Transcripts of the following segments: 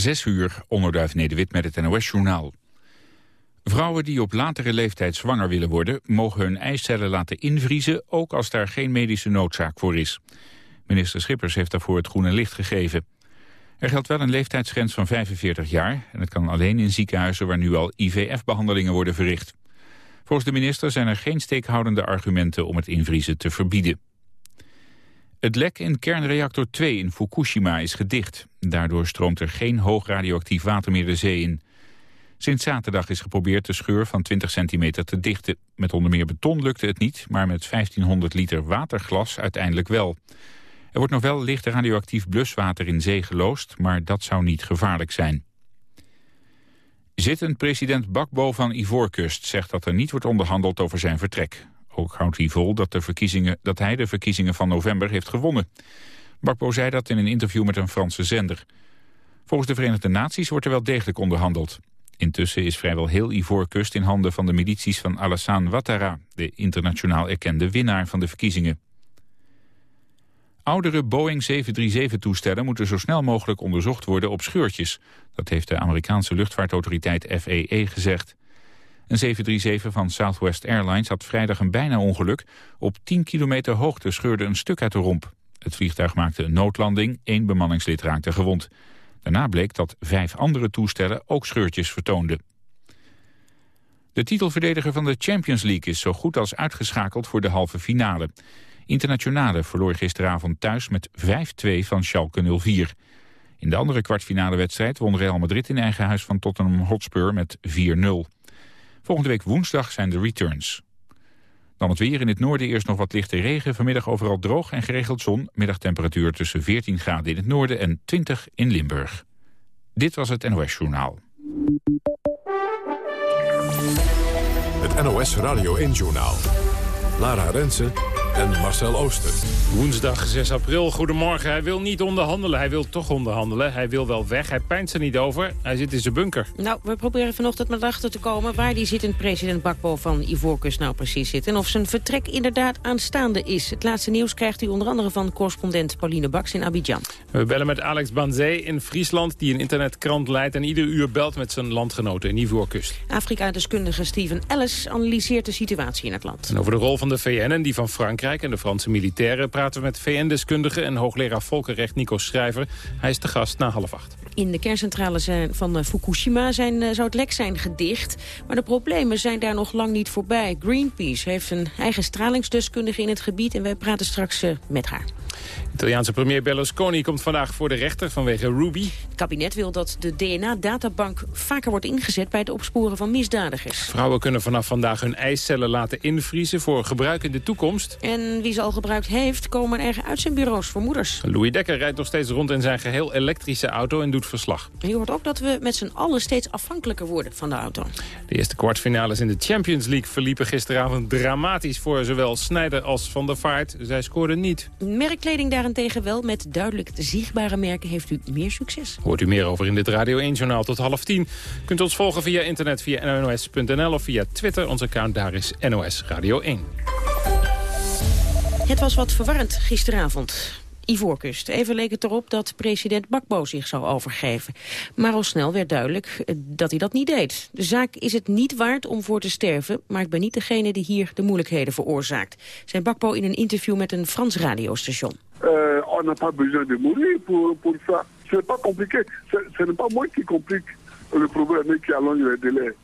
Zes uur, onderduif Nederwit met het NOS-journaal. Vrouwen die op latere leeftijd zwanger willen worden... mogen hun eicellen laten invriezen, ook als daar geen medische noodzaak voor is. Minister Schippers heeft daarvoor het groene licht gegeven. Er geldt wel een leeftijdsgrens van 45 jaar... en het kan alleen in ziekenhuizen waar nu al IVF-behandelingen worden verricht. Volgens de minister zijn er geen steekhoudende argumenten om het invriezen te verbieden. Het lek in kernreactor 2 in Fukushima is gedicht. Daardoor stroomt er geen hoog radioactief water meer de zee in. Sinds zaterdag is geprobeerd de scheur van 20 centimeter te dichten. Met onder meer beton lukte het niet, maar met 1500 liter waterglas uiteindelijk wel. Er wordt nog wel licht radioactief bluswater in zee geloosd, maar dat zou niet gevaarlijk zijn. Zittend president Bakbo van Ivoorkust zegt dat er niet wordt onderhandeld over zijn vertrek. Ook houdt hij vol dat, de verkiezingen, dat hij de verkiezingen van november heeft gewonnen. Bakbo zei dat in een interview met een Franse zender. Volgens de Verenigde Naties wordt er wel degelijk onderhandeld. Intussen is vrijwel heel Ivoorkust in handen van de milities van Alassane Ouattara... de internationaal erkende winnaar van de verkiezingen. Oudere Boeing 737-toestellen moeten zo snel mogelijk onderzocht worden op scheurtjes. Dat heeft de Amerikaanse luchtvaartautoriteit FAA gezegd. Een 737 van Southwest Airlines had vrijdag een bijna ongeluk. Op 10 kilometer hoogte scheurde een stuk uit de romp. Het vliegtuig maakte een noodlanding, één bemanningslid raakte gewond. Daarna bleek dat vijf andere toestellen ook scheurtjes vertoonden. De titelverdediger van de Champions League is zo goed als uitgeschakeld voor de halve finale. Internationale verloor gisteravond thuis met 5-2 van Schalke 04. In de andere kwartfinale wedstrijd won Real Madrid in eigen huis van Tottenham Hotspur met 4-0. Volgende week woensdag zijn de returns. Dan het weer in het noorden eerst nog wat lichte regen. Vanmiddag overal droog en geregeld zon. Middagtemperatuur tussen 14 graden in het noorden en 20 in Limburg. Dit was het NOS Journaal. Het NOS Radio 1 Journaal. Lara Rensen en Marcel Ooster. Woensdag 6 april, goedemorgen. Hij wil niet onderhandelen, hij wil toch onderhandelen. Hij wil wel weg, hij pijnt er niet over. Hij zit in zijn bunker. Nou, we proberen vanochtend met achter te komen... waar die zittend president Bakbo van Ivoorkust nou precies zit... en of zijn vertrek inderdaad aanstaande is. Het laatste nieuws krijgt u onder andere van correspondent Pauline Baks in Abidjan. We bellen met Alex Banzé in Friesland... die een internetkrant leidt en ieder uur belt met zijn landgenoten in Ivoorkust. Afrika-deskundige Steven Ellis analyseert de situatie in het land. En over de rol van de VN en die van Frankrijk en de Franse militairen... praten we met VN-deskundige en hoogleraar volkenrecht Nico Schrijver. Hij is de gast na half acht. In de kerncentrale van eh, Fukushima zijn, eh, zou het lek zijn gedicht. Maar de problemen zijn daar nog lang niet voorbij. Greenpeace heeft een eigen stralingsdeskundige in het gebied... en wij praten straks eh, met haar. Italiaanse premier Berlusconi komt vandaag voor de rechter vanwege Ruby. Het kabinet wil dat de DNA-databank vaker wordt ingezet bij het opsporen van misdadigers. Vrouwen kunnen vanaf vandaag hun eicellen laten invriezen voor gebruik in de toekomst. En wie ze al gebruikt heeft, komen er uit zijn bureaus voor moeders. Louis Dekker rijdt nog steeds rond in zijn geheel elektrische auto en doet verslag. Je hoort ook dat we met z'n allen steeds afhankelijker worden van de auto. De eerste kwartfinales in de Champions League verliepen gisteravond dramatisch voor zowel Snijder als Van der Vaart. Zij scoorden niet. Merkkleding daarentegen wel. Met duidelijk zichtbare merken heeft u meer succes. Hoort u meer over in dit Radio 1-journaal tot half tien. Kunt ons volgen via internet via nos.nl of via Twitter. Ons account daar is NOS Radio 1. Het was wat verwarrend gisteravond. Ivoorkust. Even leek het erop dat president Bakbo zich zou overgeven. Maar al snel werd duidelijk eh, dat hij dat niet deed. De zaak is het niet waard om voor te sterven... maar ik ben niet degene die hier de moeilijkheden veroorzaakt. Zei Bakbo in een interview met een Frans radiostation. Uh, on n'a pas besoin de mourir pour, pour ça. C'est pas compliqué. Ce n'est pas moi qui complique le problème et qui allonge les délais.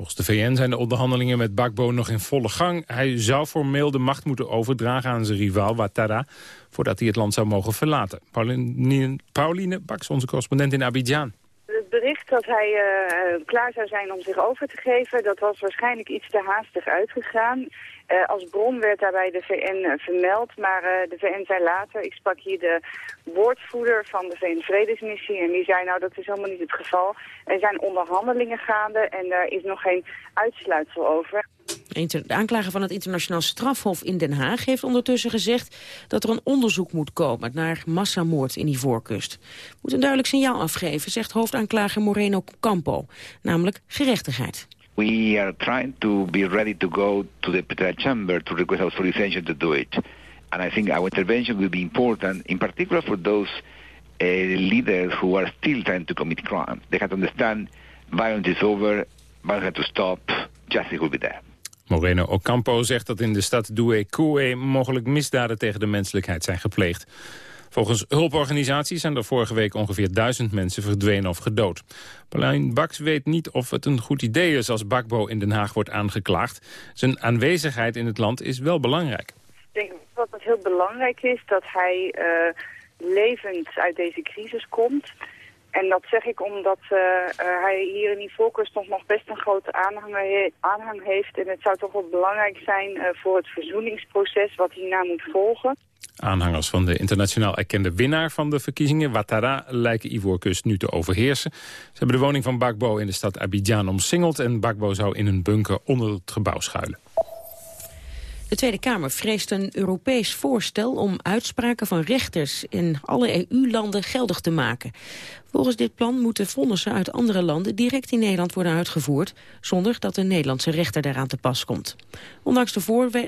Volgens de VN zijn de onderhandelingen met Bakbo nog in volle gang. Hij zou formeel de macht moeten overdragen aan zijn rivaal Ouattara... voordat hij het land zou mogen verlaten. Pauline, Pauline Baks, onze correspondent in Abidjan. Het bericht dat hij uh, klaar zou zijn om zich over te geven... dat was waarschijnlijk iets te haastig uitgegaan. Uh, als bron werd daarbij de VN uh, vermeld, maar uh, de VN zei later, ik sprak hier de woordvoerder van de VN-vredesmissie en die zei nou dat is helemaal niet het geval. Er zijn onderhandelingen gaande en daar is nog geen uitsluitsel over. De aanklager van het internationaal strafhof in Den Haag heeft ondertussen gezegd dat er een onderzoek moet komen naar massamoord in die voorkust. Moet een duidelijk signaal afgeven, zegt hoofdaanklager Moreno Campo, namelijk gerechtigheid. We are trying to be ready to go to the Petra chamber to request authorization to do it. And I think our intervention will be important, in particular for those leaders who are still trying to commit crime. They have to understand violence is over, violence has to stop, justice will be there. Moreno Ocampo zegt dat in de stad Doué mogelijk misdaden tegen de menselijkheid zijn gepleegd. Volgens hulporganisaties zijn er vorige week ongeveer duizend mensen verdwenen of gedood. Paulijn Baks weet niet of het een goed idee is als Bakbo in Den Haag wordt aangeklaagd. Zijn aanwezigheid in het land is wel belangrijk. Ik denk dat het heel belangrijk is dat hij uh, levend uit deze crisis komt. En dat zeg ik omdat uh, hij hier in Ivoorkust toch nog best een grote aanhang, aanhang heeft. En het zou toch wel belangrijk zijn voor het verzoeningsproces wat hierna moet volgen. Aanhangers van de internationaal erkende winnaar van de verkiezingen, Ouattara, lijken Ivoorkust nu te overheersen. Ze hebben de woning van Bakbo in de stad Abidjan omsingeld en Bakbo zou in een bunker onder het gebouw schuilen. De Tweede Kamer vreest een Europees voorstel om uitspraken van rechters in alle EU-landen geldig te maken. Volgens dit plan moeten vonnissen uit andere landen direct in Nederland worden uitgevoerd, zonder dat een Nederlandse rechter daaraan te pas komt. Ondanks de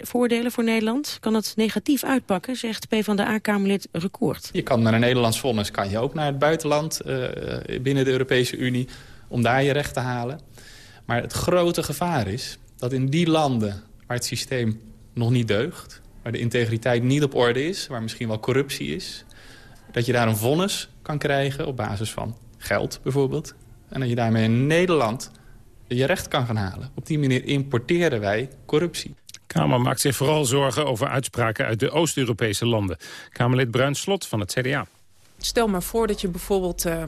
voordelen voor Nederland kan het negatief uitpakken, zegt PvdA-Kamerlid Rekoord. Je kan met een Nederlands vonnis kan je ook naar het buitenland uh, binnen de Europese Unie om daar je recht te halen. Maar het grote gevaar is dat in die landen waar het systeem nog niet deugt... waar de integriteit niet op orde is, waar misschien wel corruptie is... dat je daar een vonnis kan krijgen op basis van geld bijvoorbeeld. En dat je daarmee in Nederland je recht kan gaan halen. Op die manier importeren wij corruptie. Kamer maakt zich vooral zorgen over uitspraken uit de Oost-Europese landen. Kamerlid Bruin Slot van het CDA. Stel maar voor dat je bijvoorbeeld uh,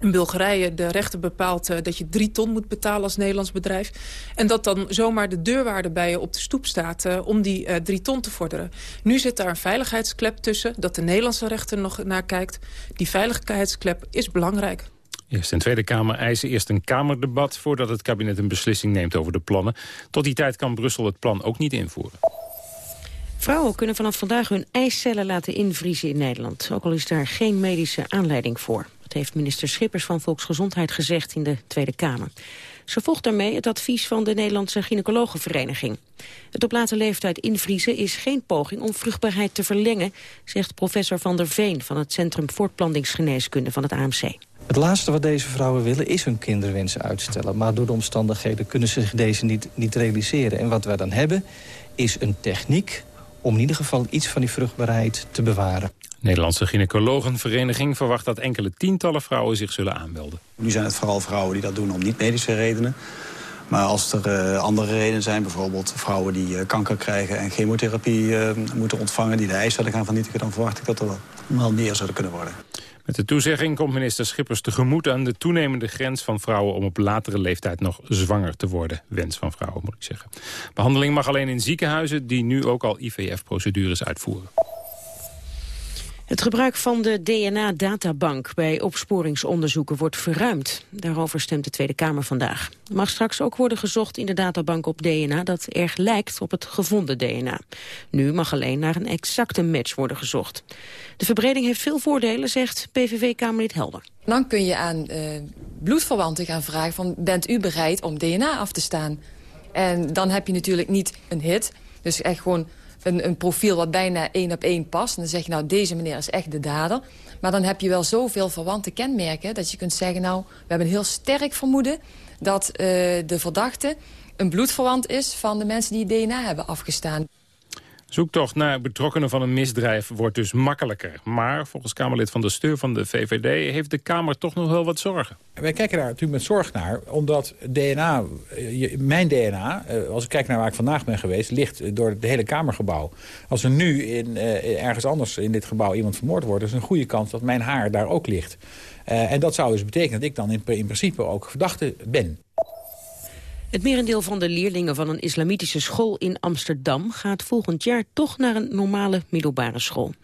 in Bulgarije de rechter bepaalt uh, dat je drie ton moet betalen als Nederlands bedrijf. En dat dan zomaar de deurwaarde bij je op de stoep staat uh, om die uh, drie ton te vorderen. Nu zit daar een veiligheidsklep tussen, dat de Nederlandse rechter nog naar kijkt. Die veiligheidsklep is belangrijk. Eerst en Tweede Kamer eisen eerst een Kamerdebat... voordat het kabinet een beslissing neemt over de plannen. Tot die tijd kan Brussel het plan ook niet invoeren. Vrouwen kunnen vanaf vandaag hun eicellen laten invriezen in Nederland. Ook al is daar geen medische aanleiding voor. Dat heeft minister Schippers van Volksgezondheid gezegd in de Tweede Kamer. Ze volgt daarmee het advies van de Nederlandse Gynaecologenvereniging. Het op late leeftijd invriezen is geen poging om vruchtbaarheid te verlengen... zegt professor Van der Veen van het Centrum Voortplantingsgeneeskunde van het AMC. Het laatste wat deze vrouwen willen is hun kinderwensen uitstellen. Maar door de omstandigheden kunnen ze zich deze niet, niet realiseren. En wat wij dan hebben is een techniek om in ieder geval iets van die vruchtbaarheid te bewaren. Nederlandse gynaecologenvereniging verwacht dat enkele tientallen vrouwen zich zullen aanmelden. Nu zijn het vooral vrouwen die dat doen om niet-medische redenen. Maar als er uh, andere redenen zijn, bijvoorbeeld vrouwen die uh, kanker krijgen... en chemotherapie uh, moeten ontvangen, die de eicellen gaan vernietigen... dan verwacht ik dat er wel, wel meer zouden kunnen worden. Met de toezegging komt minister Schippers tegemoet aan de toenemende grens van vrouwen... om op latere leeftijd nog zwanger te worden. Wens van vrouwen, moet ik zeggen. Behandeling mag alleen in ziekenhuizen die nu ook al IVF-procedures uitvoeren. Het gebruik van de DNA-databank bij opsporingsonderzoeken wordt verruimd. Daarover stemt de Tweede Kamer vandaag. Er mag straks ook worden gezocht in de databank op DNA dat erg lijkt op het gevonden DNA. Nu mag alleen naar een exacte match worden gezocht. De verbreding heeft veel voordelen, zegt PVV-Kamerlid Helder. Dan kun je aan uh, bloedverwanten gaan vragen van bent u bereid om DNA af te staan? En dan heb je natuurlijk niet een hit, dus echt gewoon een, een profiel wat bijna één op één past. En dan zeg je, nou, deze meneer is echt de dader. Maar dan heb je wel zoveel verwante kenmerken... dat je kunt zeggen, nou, we hebben een heel sterk vermoeden... dat uh, de verdachte een bloedverwant is van de mensen die DNA hebben afgestaan. Zoektocht naar betrokkenen van een misdrijf wordt dus makkelijker. Maar volgens Kamerlid van de Steur van de VVD... heeft de Kamer toch nog wel wat zorgen. Wij kijken daar natuurlijk met zorg naar. Omdat DNA, eh, mijn DNA, eh, als ik kijk naar waar ik vandaag ben geweest... ligt door het hele Kamergebouw. Als er nu in, eh, ergens anders in dit gebouw iemand vermoord wordt... is een goede kans dat mijn haar daar ook ligt. en dat zou dus betekenen dat ik dan in, in principe ook verdachte ben. Het merendeel van de leerlingen van een islamitische school in Amsterdam... gaat volgend jaar toch naar een normale middelbare school.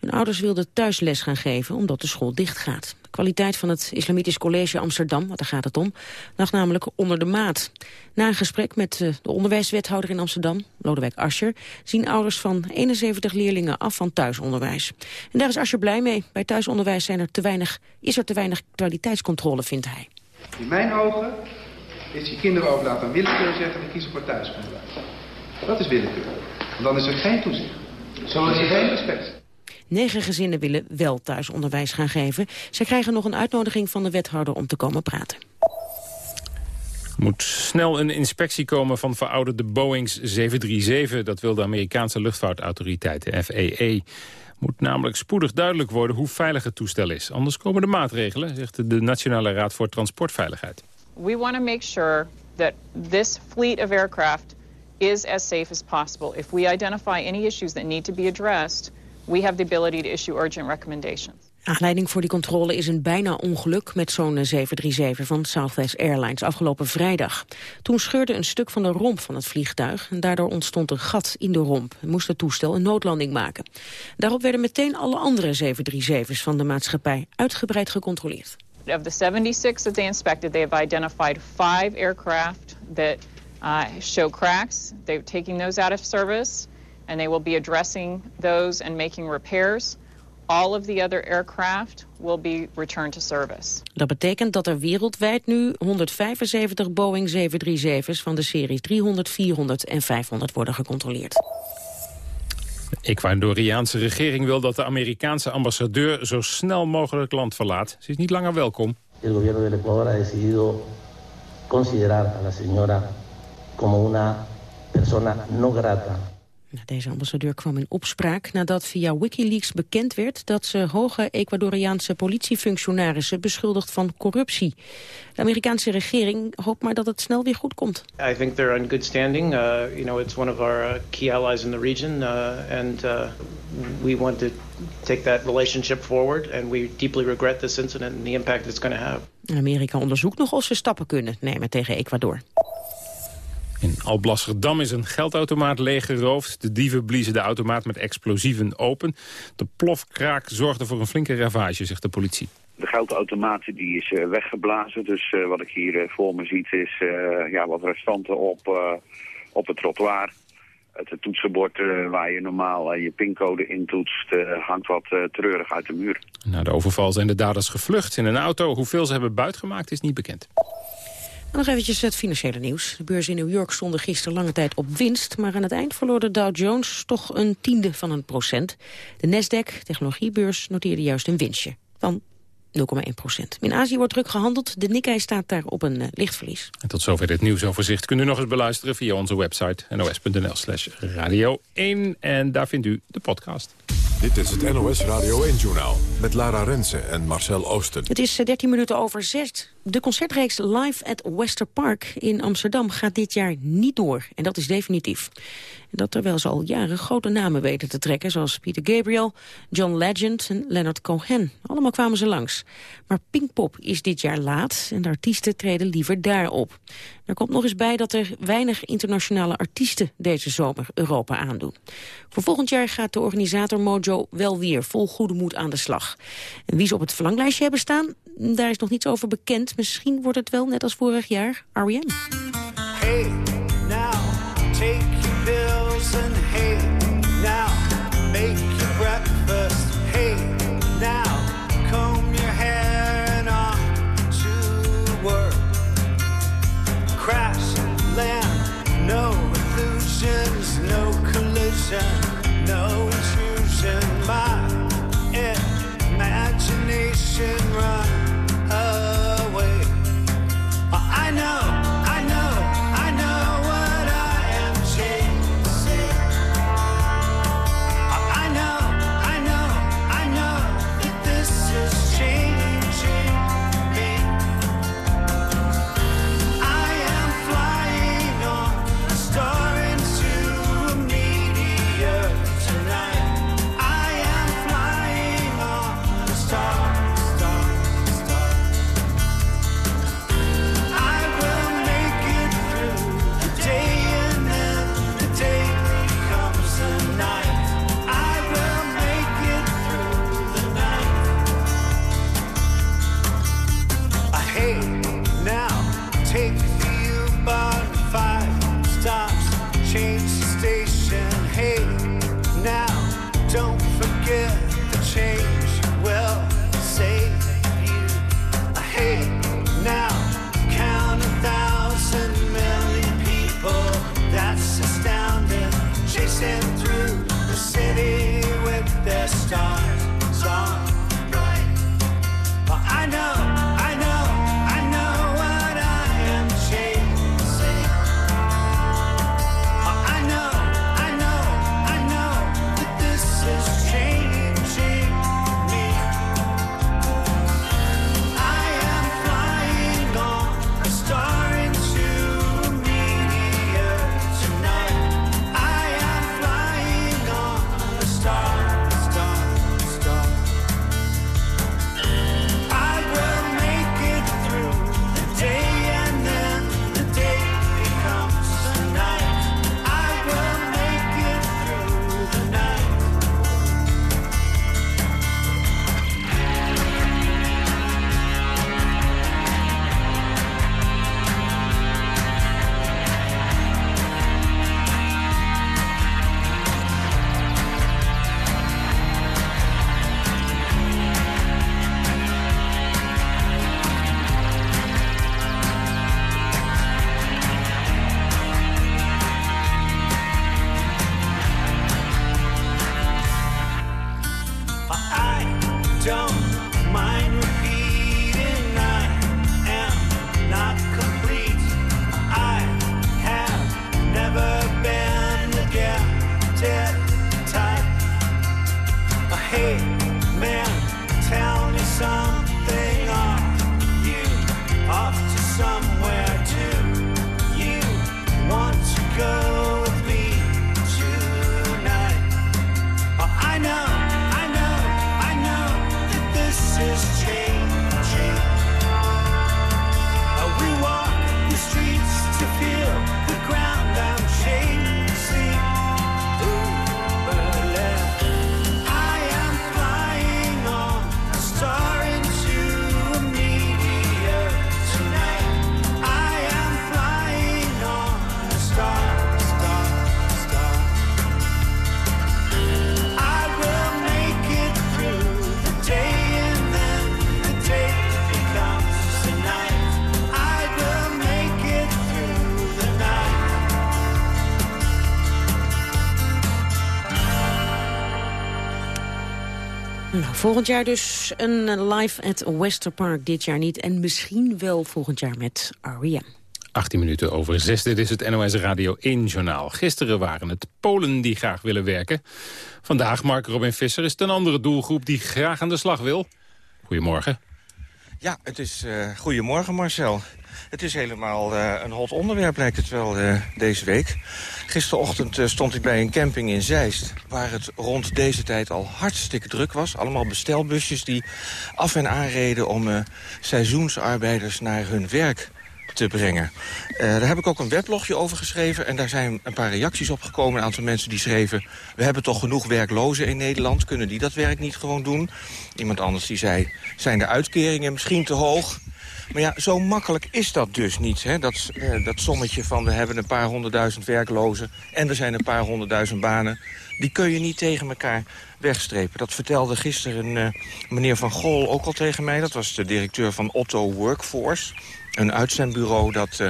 Hun ouders wilden thuisles gaan geven omdat de school dichtgaat. De kwaliteit van het Islamitisch College Amsterdam, wat daar gaat het om, lag namelijk onder de maat. Na een gesprek met eh, de onderwijswethouder in Amsterdam, Lodewijk Ascher, zien ouders van 71 leerlingen af van thuisonderwijs. En daar is Ascher blij mee. Bij thuisonderwijs zijn er te weinig, is er te weinig kwaliteitscontrole, vindt hij. In mijn ogen is je kinderen overlaten aan willekeur zeggen... we kiezen voor thuisonderwijs. Dat is willekeur. Want dan is er geen toezicht. Zo is er geen respect. Negen gezinnen willen wel thuisonderwijs gaan geven. Zij krijgen nog een uitnodiging van de wethouder om te komen praten. Er moet snel een inspectie komen van verouderde Boeings 737. Dat wil de Amerikaanse luchtvaartautoriteit, de FAA. Moet namelijk spoedig duidelijk worden hoe veilig het toestel is. Anders komen de maatregelen, zegt de Nationale Raad voor Transportveiligheid. We want to make sure that this fleet of aircraft is as safe as possible. If we identify any issues that need to be addressed, we have the ability to issue urgent recommendations. Aanleiding voor die controle is een bijna ongeluk met zo'n 737 van Southwest Airlines afgelopen vrijdag. Toen scheurde een stuk van de romp van het vliegtuig en daardoor ontstond een gat in de romp en moest het toestel een noodlanding maken. Daarop werden meteen alle andere 737's van de maatschappij uitgebreid gecontroleerd. Of the 76 that they inspected, they have identified five aircraft that uh, show cracks. They're taking those out of service and they will be addressing those and making repairs. All of the other aircraft will be returned to service. Dat betekent dat er wereldwijd nu 175 Boeing 737's van de series 300, 400 en 500 worden gecontroleerd. De Ecuadoriaanse regering wil dat de Amerikaanse ambassadeur zo snel mogelijk het land verlaat. Ze is niet langer welkom. El gobierno del Ecuador ha decidido considerar a la señora como una persona no grata deze ambassadeur kwam in opspraak nadat via Wikileaks bekend werd dat ze hoge Ecuadoriaanse politiefunctionarissen beschuldigt van corruptie. De Amerikaanse regering hoopt maar dat het snel weer goed komt. I think they're in good standing. Uh, you know, it's one of our uh, key allies in the region, uh, and uh, we want to take that relationship forward. And we deeply regret this incident and the impact it's going to have. Amerika onderzoekt nog of ze stappen kunnen nemen tegen Ecuador. In Alblasserdam is een geldautomaat leeggeroofd. De dieven bliezen de automaat met explosieven open. De plofkraak zorgde voor een flinke ravage, zegt de politie. De geldautomaat die is uh, weggeblazen. Dus uh, wat ik hier uh, voor me ziet is ja, wat restanten op, op het trottoir. Het toetsenbord waar je normaal je pincode intoetst hangt wat treurig uit de muur. Na de overval zijn de daders gevlucht in een auto. Hoeveel ze hebben buitgemaakt is niet bekend. En nog eventjes het financiële nieuws. De beurs in New York stonden gisteren lange tijd op winst... maar aan het eind verloor de Dow Jones toch een tiende van een procent. De Nasdaq, technologiebeurs, noteerde juist een winstje van 0,1 procent. In Azië wordt druk gehandeld. De Nikkei staat daar op een uh, lichtverlies. En tot zover dit nieuwsoverzicht. Kunt u nog eens beluisteren via onze website nos.nl slash radio 1. En daar vindt u de podcast. Dit is het NOS Radio 1-journaal met Lara Rensen en Marcel Oosten. Het is 13 minuten over 6. De concertreeks Live at Wester Park in Amsterdam gaat dit jaar niet door. En dat is definitief. Dat terwijl ze al jaren grote namen weten te trekken... zoals Peter Gabriel, John Legend en Leonard Cohen. Allemaal kwamen ze langs. Maar Pinkpop is dit jaar laat en de artiesten treden liever daarop. Er komt nog eens bij dat er weinig internationale artiesten... deze zomer Europa aandoen. Voor volgend jaar gaat de organisator Mojo wel weer vol goede moed aan de slag. En wie ze op het verlanglijstje hebben staan, daar is nog niets over bekend. Misschien wordt het wel, net als vorig jaar, R.E.M. time Volgend jaar dus een live at Westerpark. Dit jaar niet. En misschien wel volgend jaar met R.E.M. 18 minuten over 6. Dit is het NOS Radio 1 journaal. Gisteren waren het Polen die graag willen werken. Vandaag, Mark Robin Visser, is het een andere doelgroep die graag aan de slag wil. Goedemorgen. Ja, het is uh, goedemorgen Marcel. Het is helemaal uh, een hot onderwerp lijkt het wel uh, deze week. Gisterochtend stond ik bij een camping in Zeist... waar het rond deze tijd al hartstikke druk was. Allemaal bestelbusjes die af en aanreden om seizoensarbeiders naar hun werk te brengen. Daar heb ik ook een weblogje over geschreven en daar zijn een paar reacties op gekomen. Een aantal mensen die schreven, we hebben toch genoeg werklozen in Nederland. Kunnen die dat werk niet gewoon doen? Iemand anders die zei, zijn de uitkeringen misschien te hoog? Maar ja, zo makkelijk is dat dus niet. Hè? Dat, uh, dat sommetje van we hebben een paar honderdduizend werklozen... en er zijn een paar honderdduizend banen. Die kun je niet tegen elkaar wegstrepen. Dat vertelde gisteren uh, meneer Van Gol ook al tegen mij. Dat was de directeur van Otto Workforce een uitzendbureau dat uh,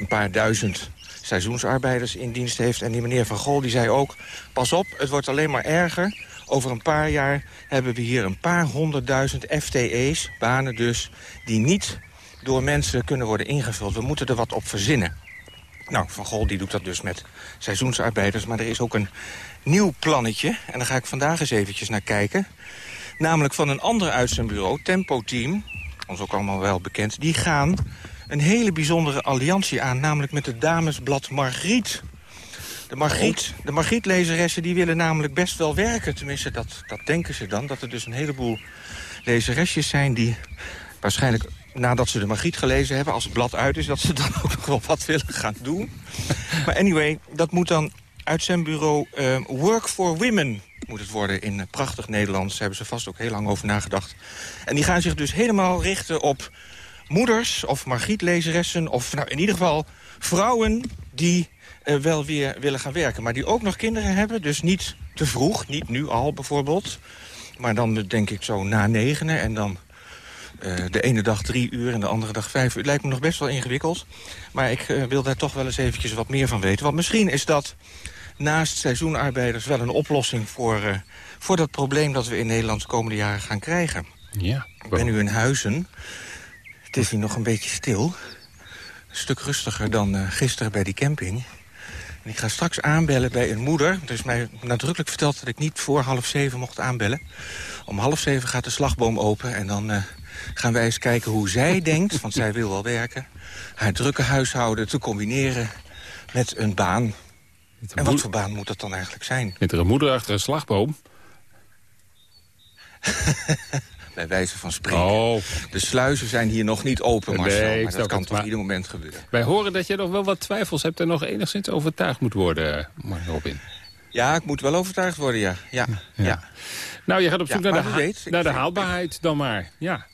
een paar duizend seizoensarbeiders in dienst heeft. En die meneer Van Gol die zei ook, pas op, het wordt alleen maar erger. Over een paar jaar hebben we hier een paar honderdduizend FTE's, banen dus... die niet door mensen kunnen worden ingevuld. We moeten er wat op verzinnen. Nou, Van Gol die doet dat dus met seizoensarbeiders. Maar er is ook een nieuw plannetje. En daar ga ik vandaag eens eventjes naar kijken. Namelijk van een ander uitzendbureau, Tempo Team ons ook allemaal wel bekend... die gaan een hele bijzondere alliantie aan, namelijk met het damesblad Margriet. De Margriet, de Margriet-lezeressen die willen namelijk best wel werken. Tenminste, dat, dat denken ze dan. Dat er dus een heleboel lezeresjes zijn die waarschijnlijk nadat ze de Margriet gelezen hebben, als het blad uit is... dat ze dan ook nog wel wat willen gaan doen. maar anyway, dat moet dan uit zijn bureau uh, Work for Women moet het worden in prachtig Nederlands. Daar hebben ze vast ook heel lang over nagedacht. En die gaan zich dus helemaal richten op moeders of Margriet-lezeressen... of nou, in ieder geval vrouwen die wel weer willen gaan werken. Maar die ook nog kinderen hebben, dus niet te vroeg. Niet nu al bijvoorbeeld. Maar dan denk ik zo na negenen en dan... Uh, de ene dag drie uur en de andere dag vijf uur. Het lijkt me nog best wel ingewikkeld. Maar ik uh, wil daar toch wel eens eventjes wat meer van weten. Want misschien is dat naast seizoenarbeiders wel een oplossing voor, uh, voor dat probleem dat we in Nederland de komende jaren gaan krijgen. Ja. Ik ben nu in Huizen. Het is hier nog een beetje stil. Een stuk rustiger dan gisteren bij die camping. Ik ga straks aanbellen bij een moeder. Er is mij nadrukkelijk verteld dat ik niet voor half zeven mocht aanbellen. Om half zeven gaat de slagboom open en dan uh, gaan wij eens kijken hoe zij denkt... want zij wil wel werken, haar drukke huishouden te combineren met een baan en wat voor baan moet dat dan eigenlijk zijn? Met er een moeder achter een slagboom? Bij wijze van spreken. Oh. De sluizen zijn hier nog niet open, Marcel. Nee, maar dat kan toch ieder moment gebeuren. Wij horen dat je nog wel wat twijfels hebt... en nog enigszins overtuigd moet worden, Mark Robin. Ja, ik moet wel overtuigd worden, ja. ja, ja. ja. Nou, je gaat op zoek ja, naar, de, weet, naar de haalbaarheid dan maar. Ja,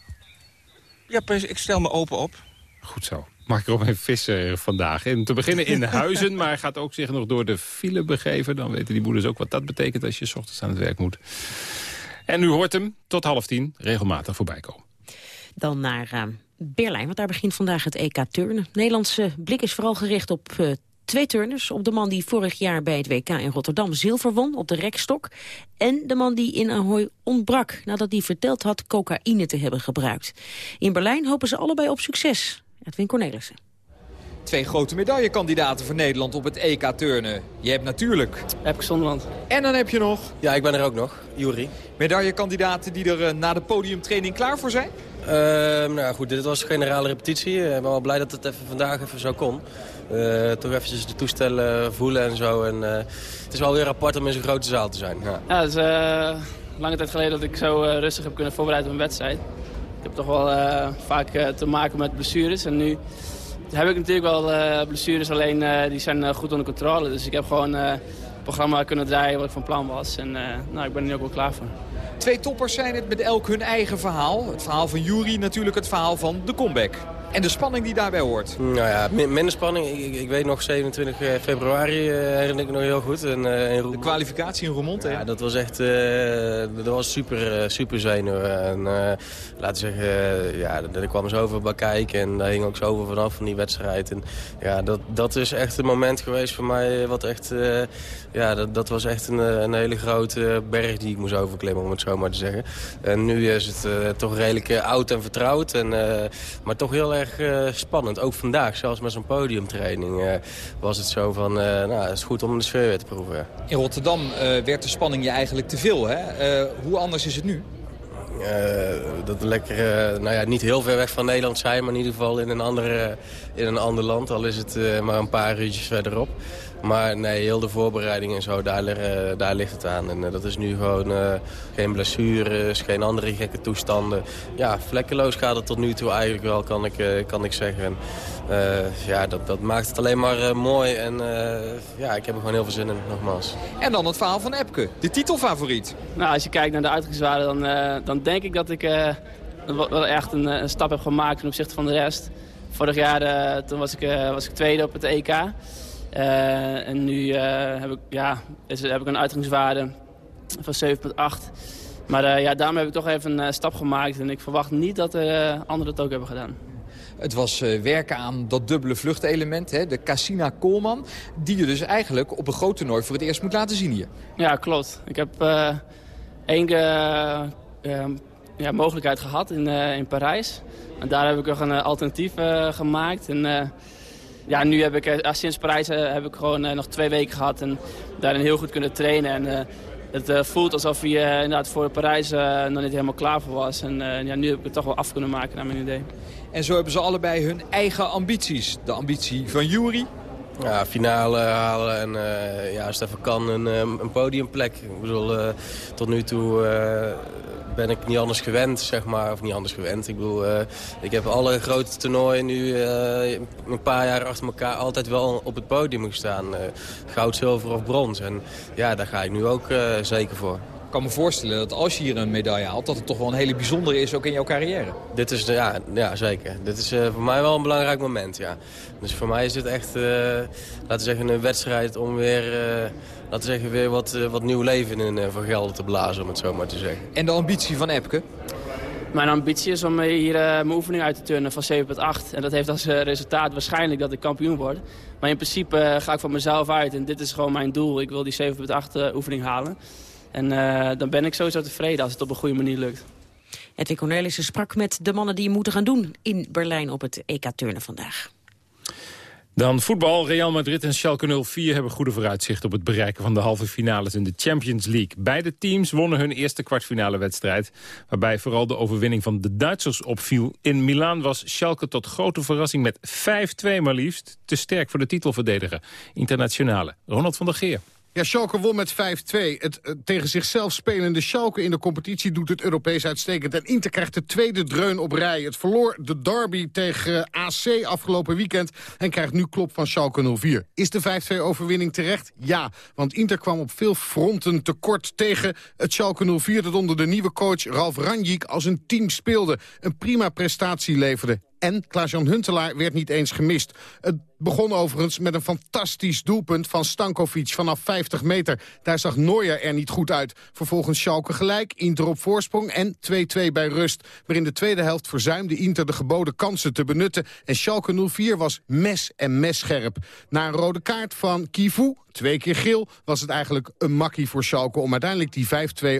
ja ik stel me open op. Goed zo. Mark Robin Visser vandaag. En te beginnen in Huizen, maar hij gaat ook zich nog door de file begeven. Dan weten die moeders ook wat dat betekent als je s ochtends aan het werk moet. En u hoort hem tot half tien regelmatig voorbij komen. Dan naar uh, Berlijn, want daar begint vandaag het EK turnen. Nederlandse blik is vooral gericht op uh, twee turners. Op de man die vorig jaar bij het WK in Rotterdam zilver won op de rekstok. En de man die in Ahoy ontbrak nadat hij verteld had cocaïne te hebben gebruikt. In Berlijn hopen ze allebei op succes. Edwin Cornelissen. Twee grote medaillekandidaten voor Nederland op het EK turnen. Je hebt natuurlijk... Epke Zonderland. En dan heb je nog... Ja, ik ben er ook nog. Jury. Medaillekandidaten die er uh, na de podiumtraining klaar voor zijn? Uh, nou goed, dit was generale repetitie. Ik ben wel blij dat het even vandaag even zo kon. Uh, toch eventjes de toestellen voelen en zo. En, uh, het is wel weer apart om in zo'n grote zaal te zijn. Ja, ja het is uh, lange tijd geleden dat ik zo rustig heb kunnen voorbereiden op een wedstrijd. Ik heb toch wel vaak te maken met blessures. En nu heb ik natuurlijk wel blessures, alleen die zijn goed onder controle. Dus ik heb gewoon het programma kunnen draaien wat ik van plan was. En nou, ik ben er nu ook wel klaar voor. Twee toppers zijn het met elk hun eigen verhaal. Het verhaal van Jury, natuurlijk het verhaal van de comeback. En de spanning die daarbij hoort. Nou ja, minder spanning. Ik, ik, weet nog 27 februari uh, herinner ik nog heel goed. En, uh, de kwalificatie in Roermond, Ja, dat was echt dat was super, super zenuw. En laten zeggen, ja, er kwam zoveel bij kijken. En daar hing ook zoveel vanaf van die wedstrijd. En ja, dat, dat is echt een moment geweest voor mij wat echt... ja, dat, dat was echt een, een hele grote berg die ik moest overklimmen, om het zo maar te zeggen. En nu is het toch redelijk oud en vertrouwd. En, maar toch heel erg spannend. Ook vandaag, zelfs met zo'n podiumtraining, uh, was het zo van... Uh, nou, het is goed om de sfeer weer te proeven. In Rotterdam werd de spanning je eigenlijk te veel, hè? hoe anders is het nu? dat we lekker, nou ja, niet heel ver weg van Nederland zijn, maar in ieder geval in een, andere, in een ander land. Al is het maar een paar uurtjes verderop. Maar nee, heel de voorbereiding en zo, daar, uh, daar ligt het aan. En uh, dat is nu gewoon uh, geen blessures, geen andere gekke toestanden. Ja, vlekkeloos gaat het tot nu toe eigenlijk wel, kan ik, kan ik zeggen. En, ja, dat, dat maakt het alleen maar mooi. En ja, ik heb er gewoon heel veel zin in, nogmaals. En dan het verhaal van Epke, de titelfavoriet. Nou, als je kijkt naar de uitgangswaarde, dan, dan denk ik dat ik wel echt een, een, stap heb gemaakt ten opzichte van de rest. Vorig jaar toen was, ik, was ik tweede op het EK. Uh, en nu uh, heb, ik, ja, is, heb ik een uitgangswaarde van 7,8. Maar uh, ja, daarmee heb ik toch even een stap gemaakt. En ik verwacht niet dat anderen het ook hebben gedaan. Het was werken aan dat dubbele vluchtelement, hè, de Cassina Koolman... die je dus eigenlijk op een groot toernooi voor het eerst moet laten zien hier. Ja, klopt. Ik heb één ja, mogelijkheid gehad in, in Parijs. En daar heb ik nog een alternatief gemaakt. En ja, nu heb ik uh, sinds Parijs uh, heb ik gewoon uh, nog twee weken gehad en daarin heel goed kunnen trainen. En het voelt alsof je inderdaad voor Parijs nog niet helemaal klaar voor was. En ja, nu heb ik het toch wel af kunnen maken naar mijn idee. En zo hebben ze allebei hun eigen ambities. De ambitie van Jury. Ja, finale halen en ja, als het even kan een, een podiumplek. Ik bedoel, tot nu toe ben ik niet anders gewend, zeg maar. Of niet anders gewend. Ik bedoel, uh, ik heb alle grote toernooien nu uh, een paar jaar achter elkaar altijd wel op het podium gestaan. Uh, goud, zilver of brons. En ja, daar ga ik nu ook zeker voor. Ik kan me voorstellen dat als je hier een medaille haalt... dat het toch wel een hele bijzondere is, ook in jouw carrière. Dit is, ja, ja zeker. Dit is voor mij wel een belangrijk moment, ja. Dus voor mij is dit echt, laten we zeggen, een wedstrijd om weer laten we zeggen, weer wat, eh, wat nieuw leven in uh, Van Gelder te blazen, om het zo maar te zeggen. En de ambitie van Epke? Mijn ambitie is om hier uh, mijn oefening uit te turnen van 7,8. En dat heeft als resultaat waarschijnlijk dat ik kampioen word. Maar in principe ga ik van mezelf uit en dit is gewoon mijn doel. Ik wil die 7,8 oefening halen. En dan ben ik sowieso tevreden als het op een goede manier lukt. Edwin Cornelissen sprak met de mannen die moeten gaan doen in Berlijn op het EK turnen vandaag. Dan voetbal. Real Madrid en Schalke 04 hebben goede vooruitzicht op het bereiken van de halve finales in de Champions League. Beide teams wonnen hun eerste kwartfinale wedstrijd, waarbij vooral de overwinning van de Duitsers opviel. In Milaan was Schalke tot grote verrassing met 5-2 maar liefst te sterk voor de titelverdediger. Internationale. Ronald van der Geer. Ja, Schalke won met 5-2. Het uh, tegen zichzelf spelende Schalke in de competitie doet het Europees uitstekend. En Inter krijgt de tweede dreun op rij. Het verloor de derby tegen AC afgelopen weekend en krijgt nu klop van Schalke 04. Is de 5-2 overwinning terecht? Ja, want Inter kwam op veel fronten tekort tegen het Schalke 04... dat onder de nieuwe coach Ralf Ranjik als een team speelde. Een prima prestatie leverde. En Klaas-Jan Huntelaar werd niet eens gemist. Het begon overigens met een fantastisch doelpunt van Stankovic vanaf 50 meter. Daar zag Neuer er niet goed uit. Vervolgens Schalke gelijk, Inter op voorsprong en 2-2 bij rust. Maar in de tweede helft verzuimde Inter de geboden kansen te benutten. En Schalke 04 was mes en messcherp. Na een rode kaart van Kivu twee keer geel, was het eigenlijk een makkie voor Schalke... om uiteindelijk die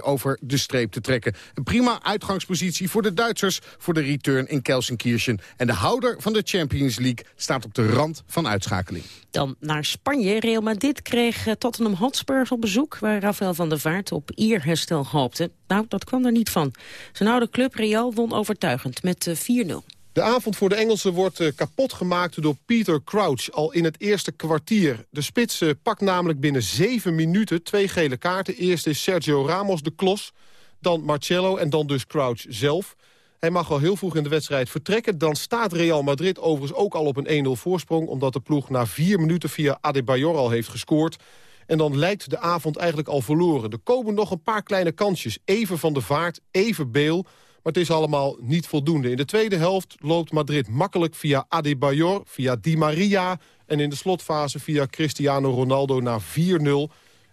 5-2 over de streep te trekken. Een prima uitgangspositie voor de Duitsers voor de return in Kelsenkirchen. En de houder van de Champions League staat op de rand van uitschakeling. Dan naar Spanje. Real Madrid kreeg eh, Tottenham Hotspurs op bezoek... waar Rafael van der Vaart op ierherstel hoopte. Nou, dat kwam er niet van. Zijn oude club Real won overtuigend met 4-0. Eh, de avond voor de Engelsen wordt uh, kapot gemaakt door Peter Crouch al in het eerste kwartier. De spits pakt namelijk binnen zeven minuten twee gele kaarten. Eerst is Sergio Ramos de klos, dan Marcello en dan dus Crouch zelf. Hij mag al heel vroeg in de wedstrijd vertrekken. Dan staat Real Madrid overigens ook al op een 1-0 voorsprong... omdat de ploeg na vier minuten via Adebayor al heeft gescoord. En dan lijkt de avond eigenlijk al verloren. Er komen nog een paar kleine kansjes. Even van de vaart, even Beel... Maar het is allemaal niet voldoende. In de tweede helft loopt Madrid makkelijk via Adebayor, via Di Maria... en in de slotfase via Cristiano Ronaldo naar 4-0...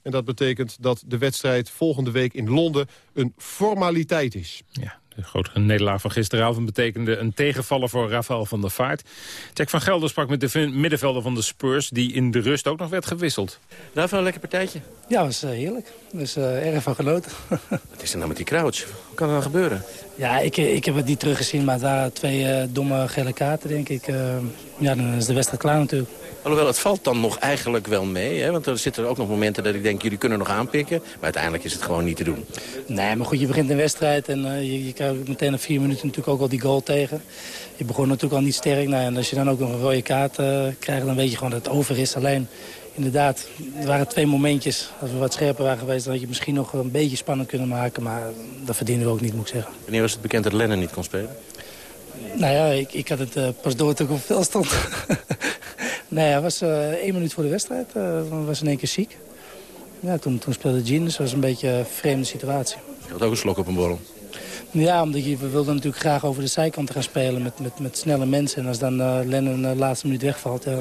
En dat betekent dat de wedstrijd volgende week in Londen een formaliteit is. Ja, de grote nederlaag van gisteravond betekende een tegenvaller voor Rafael van der Vaart. Jack van Gelder sprak met de middenvelder van de Spurs... die in de rust ook nog werd gewisseld. Rafael, een lekker partijtje. Ja, was uh, heerlijk. Dus uh, erg van genoten. Wat is er nou met die crouch? Hoe kan dat nou gebeuren? Ja, ik, ik heb het niet teruggezien, maar waren twee uh, domme gele kaarten, denk ik. ja, dan is de wedstrijd klaar natuurlijk. Alhoewel, het valt dan nog eigenlijk wel mee. Hè? Want er zitten ook nog momenten dat ik denk, jullie kunnen nog aanpikken. Maar uiteindelijk is het gewoon niet te doen. Nee, maar goed, je begint een wedstrijd en uh, je, je krijgt meteen na vier minuten natuurlijk ook al die goal tegen. Je begon natuurlijk al niet sterk. Nou, en als je dan ook nog een rode kaart uh, krijgt, dan weet je gewoon dat het over is. Alleen, inderdaad, er waren twee momentjes. Als we wat scherper waren geweest, dan had je misschien nog een beetje spannend kunnen maken. Maar dat verdienen we ook niet, moet ik zeggen. Wanneer was het bekend dat Lennon niet kon spelen? Nou ja, ik, ik had het uh, pas door toen ik op het veld stond. nee, hij was uh, één minuut voor de wedstrijd. Uh, was in één keer ziek. Ja, toen, toen speelde Jean, dus dat was een beetje een vreemde situatie. Je had ook een slok op een borrel. Ja, omdat je, we wilden natuurlijk graag over de zijkant gaan spelen met, met, met snelle mensen. En als dan uh, Lennon de laatste minuut wegvalt, ja,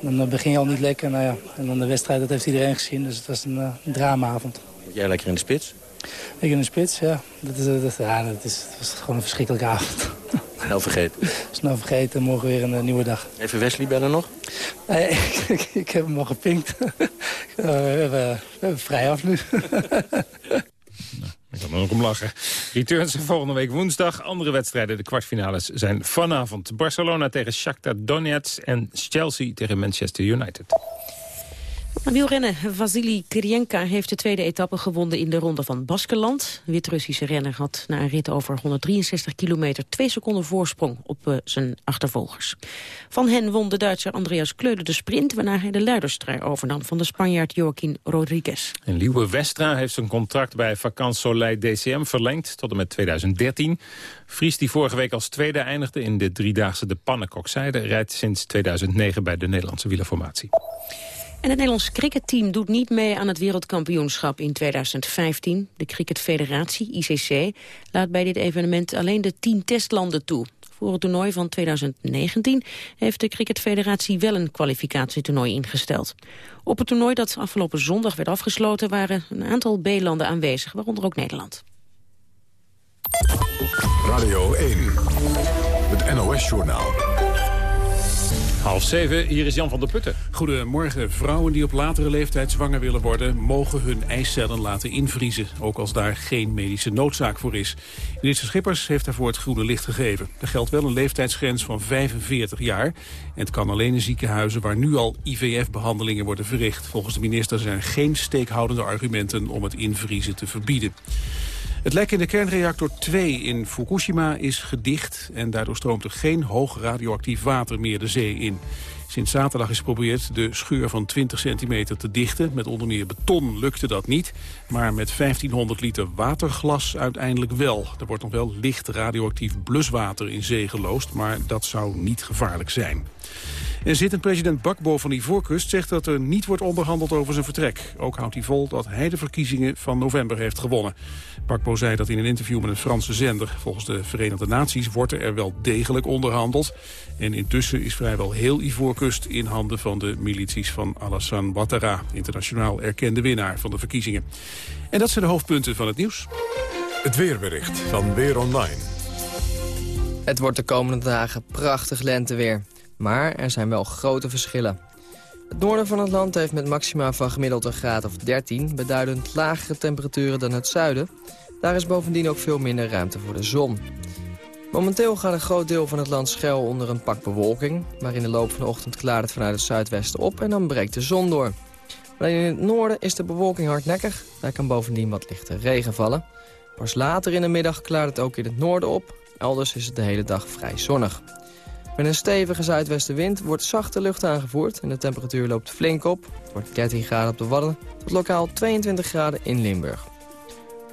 dan, dan begin je al niet lekker. Nou ja, en dan de wedstrijd, dat heeft iedereen gezien. Dus het was een, een dramaavond. Jij lekker in de spits? Ik in de spits, ja. Dat, is, dat, ja, dat, is, dat was gewoon een verschrikkelijke avond. Snel vergeten. Snel vergeten, morgen weer een uh, nieuwe dag. Even Wesley bellen nog? Nee, ik, ik, heb hem al gepinkt. uh, we, hebben, we hebben vrij af nu. Ik kan er nog om lachen. Returns volgende week woensdag. Andere wedstrijden, de kwartfinales, zijn vanavond. Barcelona tegen Shakhtar Donetsk en Chelsea tegen Manchester United. Wielrenner Vasily Kirienka heeft de tweede etappe gewonnen in de ronde van Baskeland. Wit-Russische renner had na een rit over 163 kilometer twee seconden voorsprong op uh, zijn achtervolgers. Van hen won de Duitser Andreas Kleude de sprint, waarna hij de leiderstrui overnam van de Spanjaard Joaquin Rodriguez. En Liewe Westra heeft zijn contract bij Vakant Soleil DCM verlengd tot en met 2013. Vries die vorige week als tweede eindigde in de driedaagse de Pannenkokszijde rijdt sinds 2009 bij de Nederlandse wielerformatie. En het Nederlands cricketteam doet niet mee aan het wereldkampioenschap in 2015. De cricketfederatie, ICC, laat bij dit evenement alleen de tien testlanden toe. Voor het toernooi van 2019 heeft de cricketfederatie wel een kwalificatietoernooi ingesteld. Op het toernooi dat afgelopen zondag werd afgesloten waren een aantal B-landen aanwezig, waaronder ook Nederland. Radio 1, het NOS-journaal. Half zeven, hier is Jan van der Putten. Goedemorgen. Vrouwen die op latere leeftijd zwanger willen worden... mogen hun eicellen laten invriezen, ook als daar geen medische noodzaak voor is. Minister Schippers heeft daarvoor het groene licht gegeven. Er geldt wel een leeftijdsgrens van 45 jaar. En het kan alleen in ziekenhuizen waar nu al IVF-behandelingen worden verricht. Volgens de minister zijn er geen steekhoudende argumenten om het invriezen te verbieden. Het lek in de kernreactor 2 in Fukushima is gedicht... en daardoor stroomt er geen hoog radioactief water meer de zee in. Sinds zaterdag is geprobeerd de scheur van 20 centimeter te dichten. Met onder meer beton lukte dat niet. Maar met 1500 liter waterglas uiteindelijk wel. Er wordt nog wel licht radioactief bluswater in zee geloosd... maar dat zou niet gevaarlijk zijn. En zittend president Bakbo van Ivoorkust zegt dat er niet wordt onderhandeld over zijn vertrek. Ook houdt hij vol dat hij de verkiezingen van november heeft gewonnen. Bakbo zei dat in een interview met een Franse zender. Volgens de Verenigde Naties wordt er wel degelijk onderhandeld. En intussen is vrijwel heel Ivoorkust in handen van de milities van Alassane Ouattara. Internationaal erkende winnaar van de verkiezingen. En dat zijn de hoofdpunten van het nieuws. Het weerbericht van Weer Online. Het wordt de komende dagen prachtig lenteweer. Maar er zijn wel grote verschillen. Het noorden van het land heeft met maxima van gemiddeld een graad of 13... beduidend lagere temperaturen dan het zuiden. Daar is bovendien ook veel minder ruimte voor de zon. Momenteel gaat een groot deel van het land schuil onder een pak bewolking... maar in de loop van de ochtend klaart het vanuit het zuidwesten op... en dan breekt de zon door. Alleen in het noorden is de bewolking hardnekkig. Daar kan bovendien wat lichte regen vallen. Pas later in de middag klaart het ook in het noorden op. Elders is het de hele dag vrij zonnig. Met een stevige zuidwestenwind wordt zachte lucht aangevoerd... en de temperatuur loopt flink op. Het wordt 13 graden op de Wadden tot lokaal 22 graden in Limburg.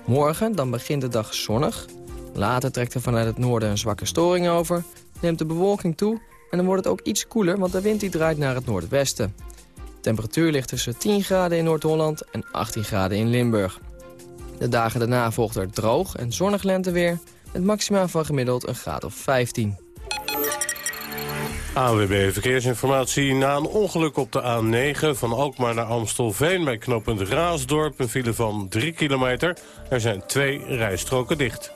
Morgen dan begint de dag zonnig. Later trekt er vanuit het noorden een zwakke storing over... neemt de bewolking toe en dan wordt het ook iets koeler... want de wind die draait naar het noordwesten. De temperatuur ligt tussen 10 graden in Noord-Holland en 18 graden in Limburg. De dagen daarna volgt er droog en zonnig lenteweer... met maxima van gemiddeld een graad of 15. AWB Verkeersinformatie. Na een ongeluk op de A9 van Alkmaar naar Amstelveen... bij knooppunt Raasdorp, een file van 3 kilometer. Er zijn twee rijstroken dicht.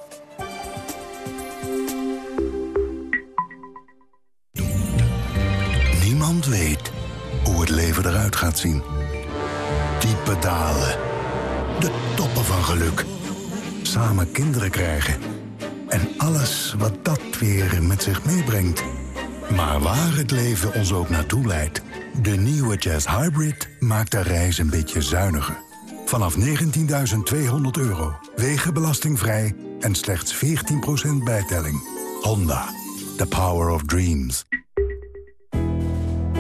Niemand weet hoe het leven eruit gaat zien. Diepe dalen. De toppen van geluk. Samen kinderen krijgen. En alles wat dat weer met zich meebrengt. Maar waar het leven ons ook naartoe leidt... de nieuwe Jazz Hybrid maakt de reis een beetje zuiniger. Vanaf 19.200 euro, wegenbelastingvrij en slechts 14% bijtelling. Honda, the power of dreams.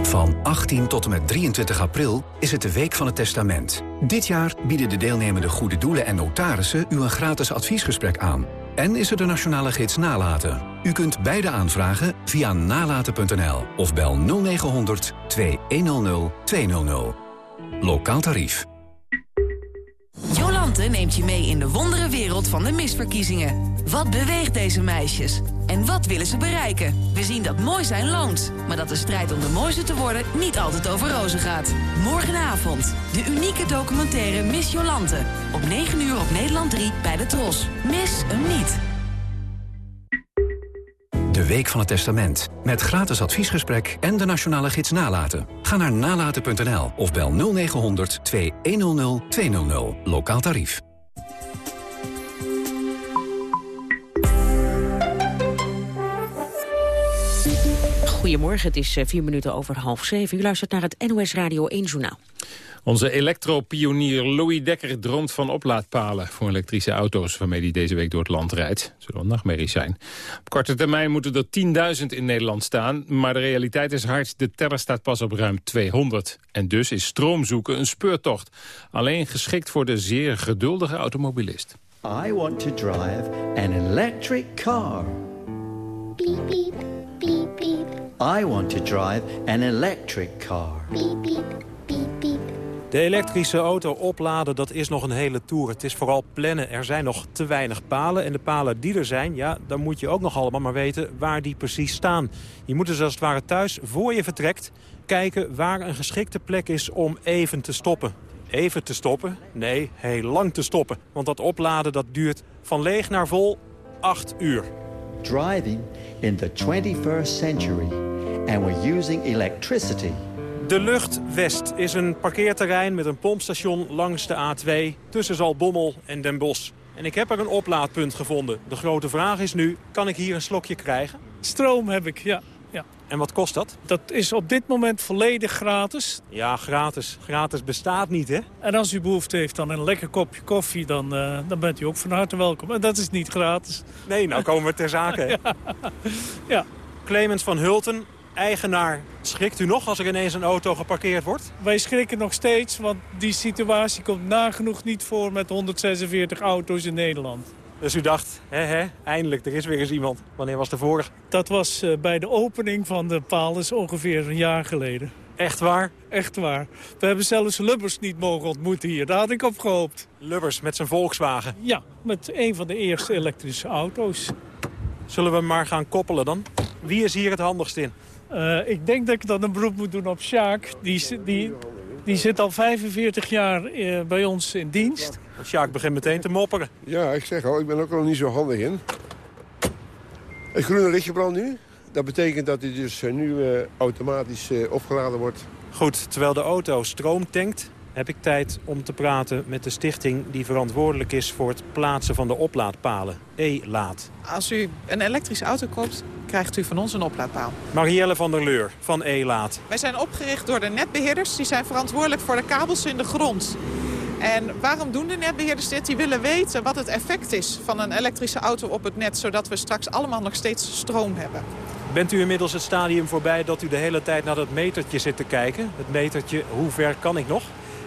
Van 18 tot en met 23 april is het de Week van het Testament. Dit jaar bieden de deelnemende goede doelen en notarissen u een gratis adviesgesprek aan. En is er de nationale gids Nalaten. U kunt beide aanvragen via nalaten.nl of bel 0900 2100 200. Lokaal tarief. Neemt je mee in de wondere wereld van de misverkiezingen. Wat beweegt deze meisjes? En wat willen ze bereiken? We zien dat mooi zijn loont. Maar dat de strijd om de mooiste te worden niet altijd over rozen gaat. Morgenavond, de unieke documentaire Miss Jolante. Op 9 uur op Nederland 3 bij de Tros. Mis hem niet. De Week van het Testament. Met gratis adviesgesprek en de nationale gids Nalaten. Ga naar nalaten.nl of bel 0900 2100 200. Lokaal tarief. Goedemorgen, het is eh, vier minuten over half zeven. U luistert naar het NOS Radio 1 Journaal. Onze elektropionier Louis Dekker droomt van oplaadpalen voor elektrische auto's... waarmee hij deze week door het land rijdt. Zullen wel nachtmerries zijn. Op korte termijn moeten er 10.000 in Nederland staan... maar de realiteit is hard. De teller staat pas op ruim 200. En dus is stroomzoeken een speurtocht. Alleen geschikt voor de zeer geduldige automobilist. I want to drive an electric car. I want to drive an electric car. Beep, beep, beep, beep. De elektrische auto opladen, dat is nog een hele tour. Het is vooral plannen. Er zijn nog te weinig palen. En de palen die er zijn, ja, dan moet je ook nog allemaal maar weten waar die precies staan. Je moet dus als het ware thuis, voor je vertrekt, kijken waar een geschikte plek is om even te stoppen. Even te stoppen? Nee, heel lang te stoppen. Want dat opladen dat duurt van leeg naar vol acht uur. Driving in the 21st century. And we're using electricity. De Lucht West is een parkeerterrein met een pompstation langs de A2... tussen Zalbommel en Den Bosch. En ik heb er een oplaadpunt gevonden. De grote vraag is nu, kan ik hier een slokje krijgen? Stroom heb ik, ja. ja. En wat kost dat? Dat is op dit moment volledig gratis. Ja, gratis. Gratis bestaat niet, hè? En als u behoefte heeft aan een lekker kopje koffie, dan, uh, dan bent u ook van harte welkom. En dat is niet gratis. Nee, nou komen we ter zake. Ja. Clemens van Hulten, eigenaar. Schrikt u nog als er ineens een auto geparkeerd wordt? Wij schrikken nog steeds, want die situatie komt nagenoeg niet voor met 146 auto's in Nederland. Dus u dacht, hè, hè, eindelijk, er is weer eens iemand. Wanneer was de vorige? Dat was uh, bij de opening van de paal, dus ongeveer een jaar geleden. Echt waar? Echt waar. We hebben zelfs Lubbers niet mogen ontmoeten hier. Daar had ik op gehoopt. Lubbers met zijn Volkswagen? Ja, met een van de eerste elektrische auto's. Zullen we maar gaan koppelen dan? Wie is hier het handigst in? Uh, ik denk dat ik dan een beroep moet doen op Sjaak. Die, die, die zit al 45 jaar uh, bij ons in dienst. Sjaak begint meteen te mopperen. Ja, ik zeg al, ik ben ook nog niet zo handig in. Het groene lichtje brandt nu. Dat betekent dat hij dus nu uh, automatisch opgeladen wordt. Goed, terwijl de auto stroom tankt... heb ik tijd om te praten met de stichting die verantwoordelijk is... voor het plaatsen van de oplaadpalen. E-laad. Als u een elektrische auto koopt, krijgt u van ons een oplaadpaal. Marielle van der Leur van E-laad. Wij zijn opgericht door de netbeheerders. Die zijn verantwoordelijk voor de kabels in de grond. En waarom doen de netbeheerders dit? Die willen weten wat het effect is van een elektrische auto op het net... zodat we straks allemaal nog steeds stroom hebben. Bent u inmiddels het stadium voorbij dat u de hele tijd naar dat metertje zit te kijken? Het metertje, hoe ver kan ik nog?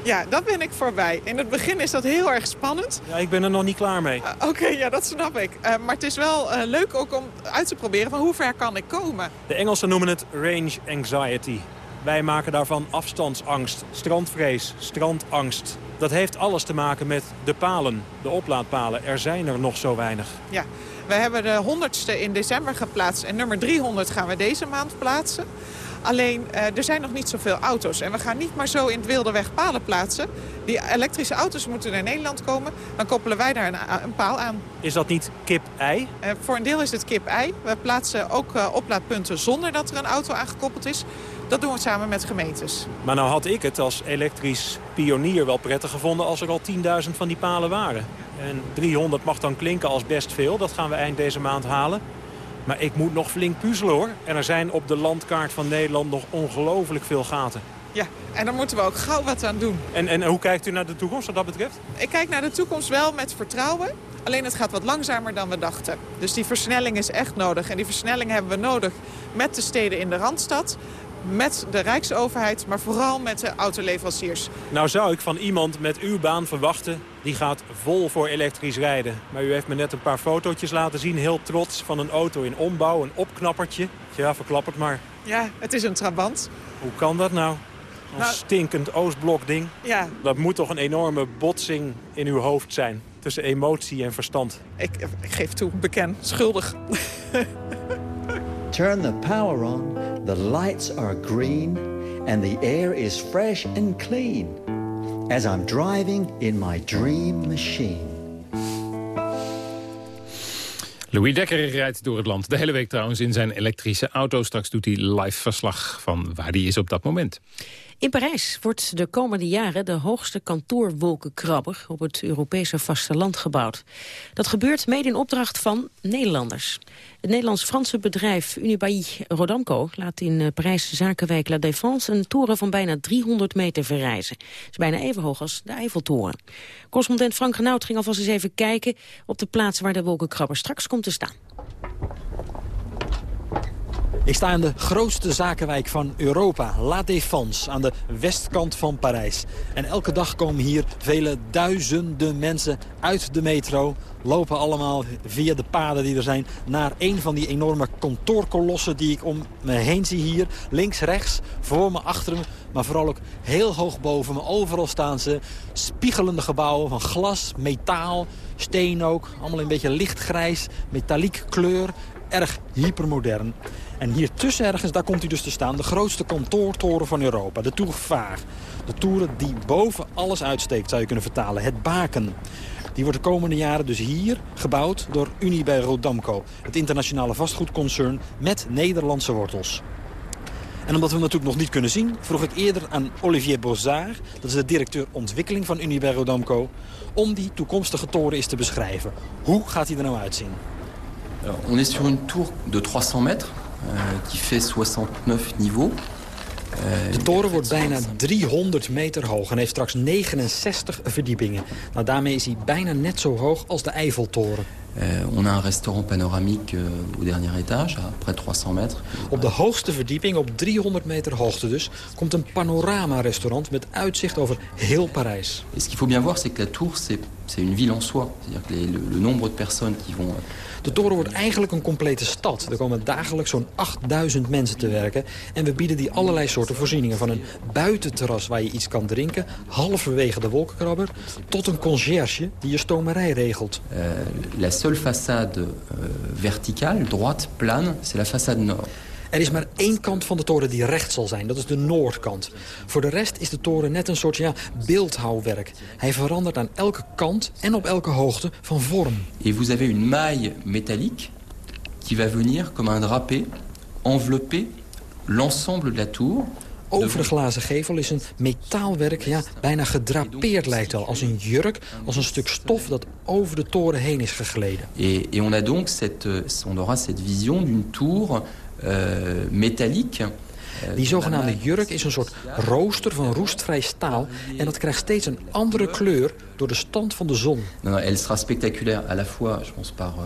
Ja, dat ben ik voorbij. In het begin is dat heel erg spannend. Ja, ik ben er nog niet klaar mee. Uh, Oké, okay, ja, dat snap ik. Uh, maar het is wel uh, leuk ook om uit te proberen van hoe ver kan ik komen. De Engelsen noemen het range anxiety. Wij maken daarvan afstandsangst, strandvrees, strandangst. Dat heeft alles te maken met de palen, de oplaadpalen. Er zijn er nog zo weinig. Ja, We hebben de 100ste in december geplaatst en nummer 300 gaan we deze maand plaatsen. Alleen, uh, er zijn nog niet zoveel auto's. En we gaan niet maar zo in het wilde weg palen plaatsen. Die elektrische auto's moeten naar Nederland komen. Dan koppelen wij daar een, een paal aan. Is dat niet kip-ei? Uh, voor een deel is het kip-ei. We plaatsen ook uh, oplaadpunten zonder dat er een auto aangekoppeld is. Dat doen we samen met gemeentes. Maar nou had ik het als elektrisch pionier wel prettig gevonden... als er al 10.000 van die palen waren. En 300 mag dan klinken als best veel. Dat gaan we eind deze maand halen. Maar ik moet nog flink puzzelen hoor. En er zijn op de landkaart van Nederland nog ongelooflijk veel gaten. Ja, en daar moeten we ook gauw wat aan doen. En, en hoe kijkt u naar de toekomst wat dat betreft? Ik kijk naar de toekomst wel met vertrouwen. Alleen het gaat wat langzamer dan we dachten. Dus die versnelling is echt nodig. En die versnelling hebben we nodig met de steden in de Randstad met de Rijksoverheid, maar vooral met de autoleveranciers. Nou zou ik van iemand met uw baan verwachten, die gaat vol voor elektrisch rijden. Maar u heeft me net een paar fotootjes laten zien, heel trots, van een auto in ombouw, een opknappertje. Ja, verklap het maar. Ja, het is een Trabant. Hoe kan dat nou? Een nou, stinkend Oostblok ding. Ja. Dat moet toch een enorme botsing in uw hoofd zijn. Tussen emotie en verstand. Ik, ik geef toe, bekend, schuldig. Turn the power on, the lights are green, and the air is fresh and clean. As I'm driving in my dream machine. Louis Dekker rijdt door het land. De hele week trouwens in zijn elektrische auto. Straks doet hij live verslag van waar hij is op dat moment. In Parijs wordt de komende jaren de hoogste kantoorwolkenkrabber op het Europese vasteland gebouwd. Dat gebeurt mede in opdracht van Nederlanders. Het Nederlands-Franse bedrijf Unibail Rodamco laat in eh, Parijs zakenwijk La Défense een toren van bijna 300 meter verrijzen. Dat is bijna even hoog als de Eiffeltoren. Correspondent Frank Genoud ging alvast eens even kijken op de plaats waar de wolkenkrabber straks komt te staan. Ik sta in de grootste zakenwijk van Europa, La Défense, aan de westkant van Parijs. En elke dag komen hier vele duizenden mensen uit de metro... lopen allemaal via de paden die er zijn... naar een van die enorme kantoorkolossen die ik om me heen zie hier. Links, rechts, voor me, achter me, maar vooral ook heel hoog boven me. Overal staan ze spiegelende gebouwen van glas, metaal, steen ook. Allemaal een beetje lichtgrijs, metaliek kleur erg hypermodern. En hier tussen ergens, daar komt hij dus te staan... de grootste kantoortoren van Europa, de Tour. De toren die boven alles uitsteekt, zou je kunnen vertalen. Het baken. Die wordt de komende jaren dus hier gebouwd door Unibail Rodamco. Het internationale vastgoedconcern met Nederlandse wortels. En omdat we hem natuurlijk nog niet kunnen zien... vroeg ik eerder aan Olivier Bozard, dat is de directeur ontwikkeling van Unibail Rodamco... om die toekomstige toren eens te beschrijven. Hoe gaat hij er nou uitzien? On est sur une tour de 300 mètres euh, qui fait 69 niveaux. Euh, de toren wordt bijna 300 meter hoog en heeft straks 69 verdiepingen. Nou, daarmee is hij bijna net zo hoog als de Eiffeltoren. Uh, on a un restaurant panoramique uh, au dernier étage, à près 300 mètres. Op de hoogste verdieping, op 300 meter hoogte dus, komt een panorama-restaurant met uitzicht over heel Parijs. Et ce qu'il faut bien voir, c'est que la tour, c'est une ville en soi. C'est-à-dire que les, le, le nombre de personnes qui vont de toren wordt eigenlijk een complete stad. Er komen dagelijks zo'n 8000 mensen te werken. En we bieden die allerlei soorten voorzieningen. Van een buitenterras waar je iets kan drinken, halverwege de wolkenkrabber... tot een conciërge die je stomerij regelt. Uh, la seule façade uh, verticale, droite, plane, c'est la façade nord. Er is maar één kant van de toren die recht zal zijn. Dat is de noordkant. Voor de rest is de toren net een soort ja, beeldhouwwerk. Hij verandert aan elke kant en op elke hoogte van vorm. Et vous avez une maille métallique qui va venir comme un drapé envelopper l'ensemble de la tour. Over de glazen gevel is een metaalwerk, ja, bijna gedrapeerd lijkt wel. Als een jurk, als een stuk stof dat over de toren heen is gegleden. Et on a donc cette, on aura cette vision d'une tour uh, métallique. Die zogenaamde jurk is een soort rooster van roestvrij staal. En dat krijgt steeds een andere kleur door de stand van de zon. Non, non, elle sera spectaculaire à la fois, je pense, par, uh,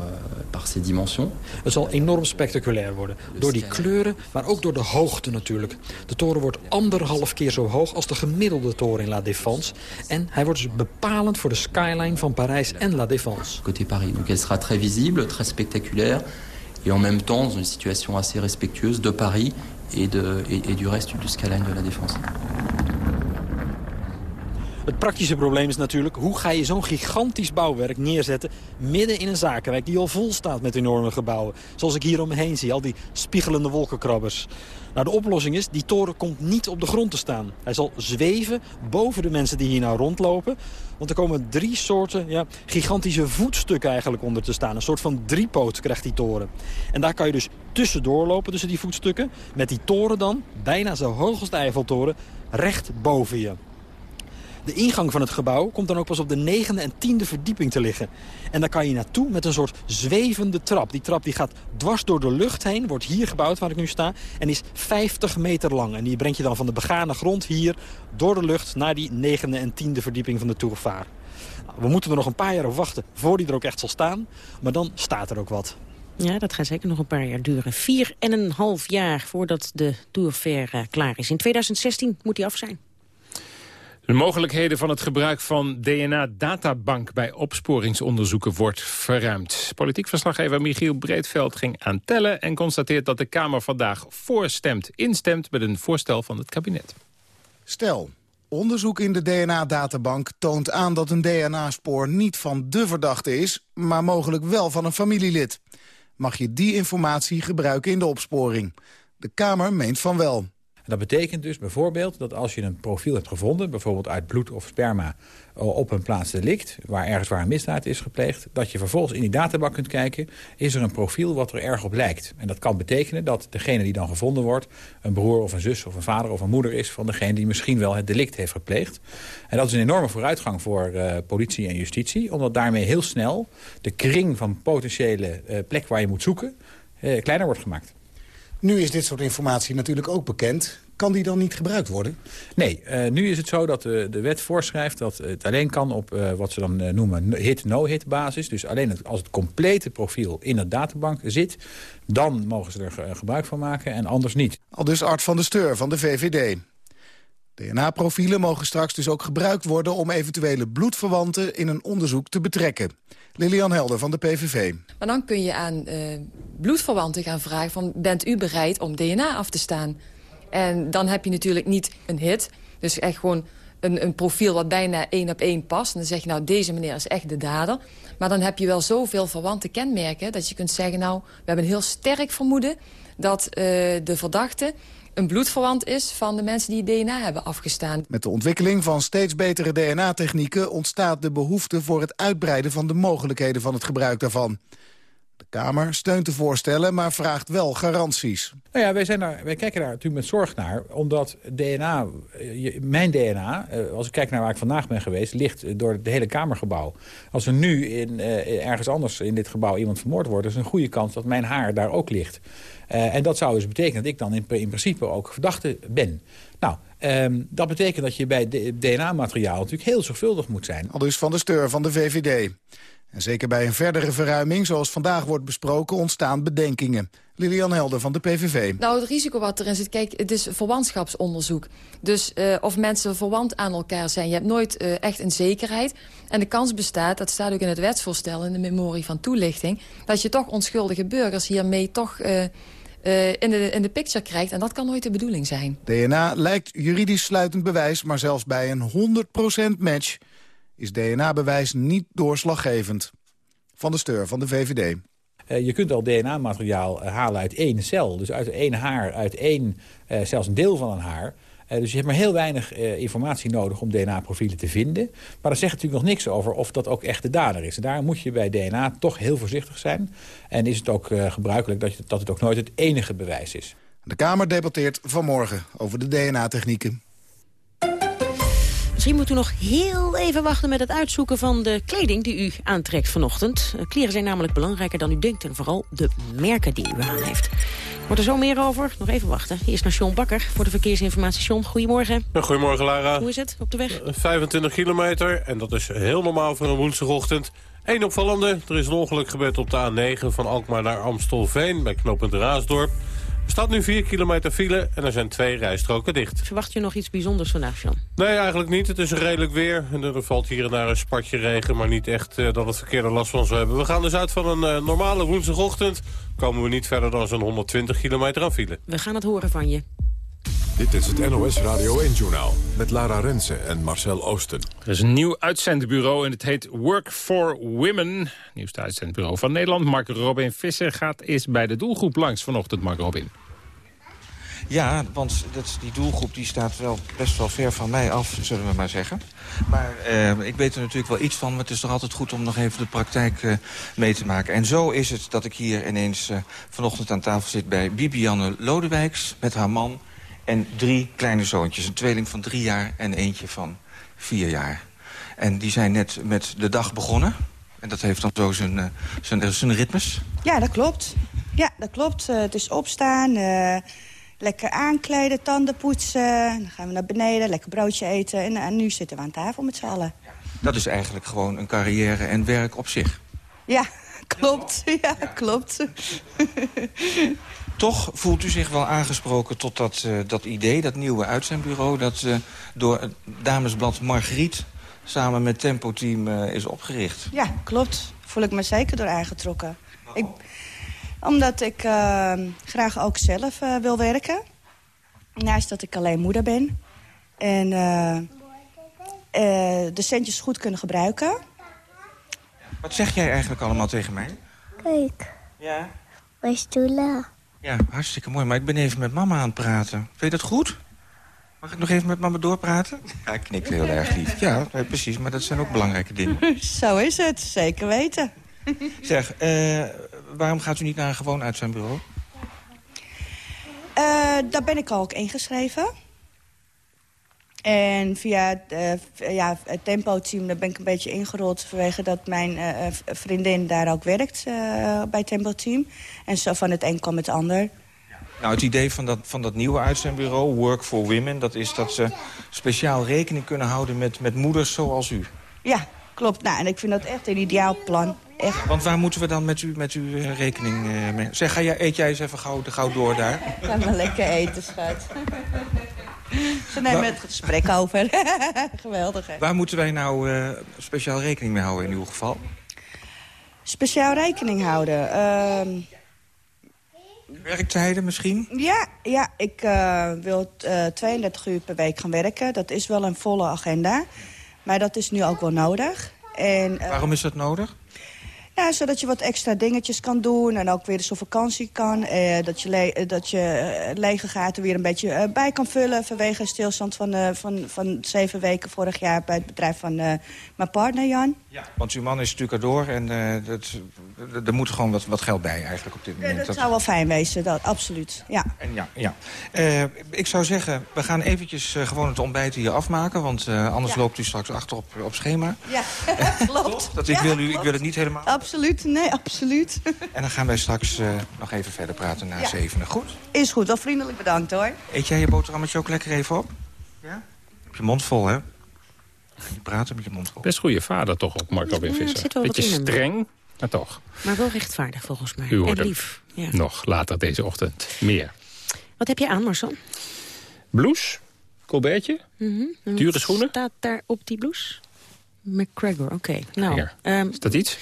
par ses dimensions. Het zal enorm spectaculair worden. Door die kleuren, maar ook door de hoogte natuurlijk. De toren wordt anderhalf keer zo hoog als de gemiddelde toren in La Défense. En hij wordt dus bepalend voor de skyline van Parijs en La Défense. Côté Paris. Donc elle sera très visible, très spectaculaire. Et en même temps, dans une situation assez respectueuse de Paris et, de, et, du reste du skyline de la Défense. Het praktische probleem is natuurlijk... hoe ga je zo'n gigantisch bouwwerk neerzetten... midden in een zakenwijk die al vol staat met enorme gebouwen. Zoals ik hier om me heen zie, al die spiegelende wolkenkrabbers. Nou, de oplossing is, die toren komt niet op de grond te staan. Hij zal zweven boven de mensen die hier nou rondlopen. Want er komen drie soorten ja, gigantische voetstukken eigenlijk onder te staan. Een soort van driepoot krijgt die toren. En daar kan je dus tussendoor lopen tussen die voetstukken. Met die toren dan, bijna zo hoog als de Eiffeltoren, recht boven je. De ingang van het gebouw komt dan ook pas op de negende en tiende verdieping te liggen. En daar kan je naartoe met een soort zwevende trap. Die trap die gaat dwars door de lucht heen, wordt hier gebouwd waar ik nu sta... en is 50 meter lang. En die brengt je dan van de begane grond hier door de lucht... naar die negende en tiende verdieping van de Tourvaar. Nou, we moeten er nog een paar jaar op wachten voor die er ook echt zal staan. Maar dan staat er ook wat. Ja, dat gaat zeker nog een paar jaar duren. Vier en een half jaar voordat de Tourfair uh, klaar is. In 2016 moet die af zijn. De mogelijkheden van het gebruik van DNA-databank bij opsporingsonderzoeken wordt verruimd. Politiek verslaggever Michiel Breedveld ging aan tellen en constateert dat de Kamer vandaag voorstemt, instemt met een voorstel van het kabinet. Stel, onderzoek in de DNA-databank toont aan dat een DNA-spoor niet van de verdachte is, maar mogelijk wel van een familielid. Mag je die informatie gebruiken in de opsporing? De Kamer meent van wel. Dat betekent dus bijvoorbeeld dat als je een profiel hebt gevonden... bijvoorbeeld uit bloed of sperma op een plaats delict... waar ergens waar een misdaad is gepleegd... dat je vervolgens in die databank kunt kijken... is er een profiel wat er erg op lijkt. En dat kan betekenen dat degene die dan gevonden wordt... een broer of een zus of een vader of een moeder is... van degene die misschien wel het delict heeft gepleegd. En dat is een enorme vooruitgang voor uh, politie en justitie... omdat daarmee heel snel de kring van potentiële uh, plek waar je moet zoeken... Kleiner wordt gemaakt. Nu is dit soort informatie natuurlijk ook bekend. Kan die dan niet gebruikt worden? Nee, uh, nu is het zo dat uh, de wet voorschrijft dat het alleen kan op uh, wat ze dan noemen hit-no-hit basis. Dus alleen het, als het complete profiel in de databank zit, dan mogen ze er gebruik van maken en anders niet. Al dus Art van de Steur van de VVD. DNA-profielen mogen straks dus ook gebruikt worden om eventuele bloedverwanten in een onderzoek te betrekken. Lilian Helder van de PVV. Maar dan kun je aan uh, bloedverwanten gaan vragen van bent u bereid om DNA af te staan? En dan heb je natuurlijk niet een hit, dus echt gewoon een, een profiel wat bijna één op één past. En dan zeg je nou deze meneer is echt de dader. Maar dan heb je wel zoveel verwante kenmerken dat je kunt zeggen nou we hebben een heel sterk vermoeden dat uh, de verdachte een bloedverwant is van de mensen die DNA hebben afgestaan. Met de ontwikkeling van steeds betere DNA-technieken... ontstaat de behoefte voor het uitbreiden van de mogelijkheden van het gebruik daarvan. De Kamer steunt de voorstellen, maar vraagt wel garanties. Nou ja, wij, zijn daar, wij kijken daar natuurlijk met zorg naar. Omdat DNA, mijn DNA, als ik kijk naar waar ik vandaag ben geweest... ligt door het hele Kamergebouw. Als er nu in, ergens anders in dit gebouw iemand vermoord wordt... is een goede kans dat mijn haar daar ook ligt. Uh, en dat zou dus betekenen dat ik dan in, in principe ook verdachte ben. Nou, um, dat betekent dat je bij DNA-materiaal natuurlijk heel zorgvuldig moet zijn. Al dus van de steur van de VVD. En zeker bij een verdere verruiming, zoals vandaag wordt besproken, ontstaan bedenkingen. Lilian Helder van de PVV. Nou, het risico wat erin zit, kijk, het is verwantschapsonderzoek. Dus uh, of mensen verwant aan elkaar zijn, je hebt nooit uh, echt een zekerheid. En de kans bestaat, dat staat ook in het wetsvoorstel, in de memorie van toelichting... dat je toch onschuldige burgers hiermee toch... Uh, uh, in, de, in de picture krijgt. En dat kan nooit de bedoeling zijn. DNA lijkt juridisch sluitend bewijs, maar zelfs bij een 100% match is DNA-bewijs niet doorslaggevend. Van de Steur van de VVD. Uh, je kunt al DNA-materiaal uh, halen uit één cel. Dus uit één haar, uit één, zelfs een deel van een haar. Uh, dus je hebt maar heel weinig uh, informatie nodig om DNA-profielen te vinden. Maar dat zegt natuurlijk nog niks over of dat ook echt de dader is. En daar moet je bij DNA toch heel voorzichtig zijn. En is het ook uh, gebruikelijk dat, je, dat het ook nooit het enige bewijs is. De Kamer debatteert vanmorgen over de DNA-technieken. Misschien moet u nog heel even wachten met het uitzoeken van de kleding die u aantrekt vanochtend. Kleren zijn namelijk belangrijker dan u denkt en vooral de merken die u aan heeft. Wordt er zo meer over? Nog even wachten. Eerst naar John Bakker voor de verkeersinformatie. John, goedemorgen. Goedemorgen, Lara. Hoe is het op de weg? 25 kilometer en dat is heel normaal voor een woensdagochtend. Eén opvallende, er is een ongeluk gebeurd op de A9 van Alkmaar naar Amstelveen... bij knooppunt Raasdorp. Er staat nu 4 kilometer file en er zijn twee rijstroken dicht. Verwacht je nog iets bijzonders vandaag, Jan? Nee, eigenlijk niet. Het is redelijk weer. En er valt hier en daar een spatje regen, maar niet echt uh, dat het verkeer er last van zou hebben. We gaan dus uit van een uh, normale woensdagochtend. Komen we niet verder dan zo'n 120 kilometer aan file. We gaan het horen van je. Dit is het NOS Radio 1-journaal met Lara Rensen en Marcel Oosten. Er is een nieuw uitzendbureau en het heet Work for Women. Nieuwste uitzendbureau van Nederland. Mark Robin Visser gaat eens bij de doelgroep langs vanochtend, Mark Robin. Ja, want dat, die doelgroep die staat wel best wel ver van mij af, zullen we maar zeggen. Maar eh, ik weet er natuurlijk wel iets van, maar het is toch altijd goed om nog even de praktijk eh, mee te maken. En zo is het dat ik hier ineens eh, vanochtend aan tafel zit bij Bibianne Lodewijks met haar man en drie kleine zoontjes. Een tweeling van drie jaar en eentje van vier jaar. En die zijn net met de dag begonnen. En dat heeft dan zo zijn, eh, zijn, zijn ritmes. Ja, dat klopt. Ja, dat klopt. Eh, het is opstaan, eh, lekker aankleden, tanden poetsen. Dan gaan we naar beneden, lekker broodje eten. En, en nu zitten we aan tafel met z'n allen. Dat is eigenlijk gewoon een carrière en werk op zich. Ja, klopt. Ja, klopt. Toch voelt u zich wel aangesproken tot dat, eh, dat idee, dat nieuwe uitzendbureau... dat eh, door het damesblad Margriet samen met Tempo Team eh, is opgericht. Ja, klopt. Voel ik me zeker door aangetrokken. Ik, omdat ik graag ook zelf eh, wil werken. Naast dat ik alleen moeder ben. En eh, eh, de centjes goed kunnen gebruiken. Wat zeg jij eigenlijk allemaal tegen mij? Kijk. Ja? Is Tula? Ja, hartstikke mooi, maar ik ben even met mama aan het praten. Vind je dat goed? Mag ik nog even met mama doorpraten? Ja, ik knik heel erg lief. Ja, precies, maar dat zijn ook belangrijke dingen. Zo is het, zeker weten. Zeg, eh, waarom gaat u niet naar een gewoon uitzendbureau? Eh, daar ben ik al ook ingeschreven. En via het, eh, ja, het Tempo-team daar ben ik een beetje ingerold... vanwege dat mijn eh, eh, vriendin daar ook werkt eh, bij Tempo-team. En zo van het een kwam het ander. Nou, het idee van dat, van dat nieuwe uitzendbureau, Work for Women... dat is dat ze speciaal rekening kunnen houden met, met moeders zoals u. Ja, klopt. Nou, en ik vind dat echt een ideaal plan. Echt. Want waar moeten we dan met u, met u eh, rekening mee? Zeg, ga jij, eet jij eens even gauw, gauw door daar? Ga maar lekker eten, schat. Ze nemen het gesprek over. Geweldig, hè? Waar moeten wij nou eh, speciaal rekening mee houden in uw geval? Speciaal rekening houden. Ehm, Werktijden misschien? ja, ja, ik eh, wil eh 32 uur per week gaan werken. Dat is wel een volle agenda. Maar dat is nu ook wel nodig. En, eh, Waarom is dat nodig? Ja, zodat je wat extra dingetjes kan doen en ook weer eens op vakantie kan. Eh, dat je, le eh, dat je eh, lege gaten weer een beetje eh, bij kan vullen... vanwege een stilstand van, van, van zeven weken vorig jaar... bij het bedrijf van mijn partner, Jan. Ja. Want uw man is stucadoor en eh, dat, er moet gewoon wat, wat geld bij eigenlijk op dit Ja, moment. dat zou wel fijn wezen, dat, absoluut. Ja. En ja, ja. Ik zou zeggen, we gaan eventjes gewoon het ontbijt hier afmaken... want anders Ja. loopt u straks achter op, op schema. Ja, klopt. Dat ik, wil u, ik wil het niet helemaal. Absoluut, nee, absoluut. En dan gaan wij straks eh, nog even verder praten na Ja. zevenen. Goed? Is goed, wel vriendelijk bedankt hoor. Eet jij je boterhammetje ook lekker even op? Ja? Heb je mond vol, hè? Je praten met je mond vol. Best goede vader toch ook, Mark Robin Ja, er Visser. zit wel wat Beetje streng, maar toch. Maar wel rechtvaardig volgens mij. U en lief. Ja. nog later deze ochtend meer. Wat heb je aan, Marcel? Blouse, colbertje, Mhm. Dure wat schoenen? staat daar op die blouse? McGregor, oké. Nou, ehm, is dat iets?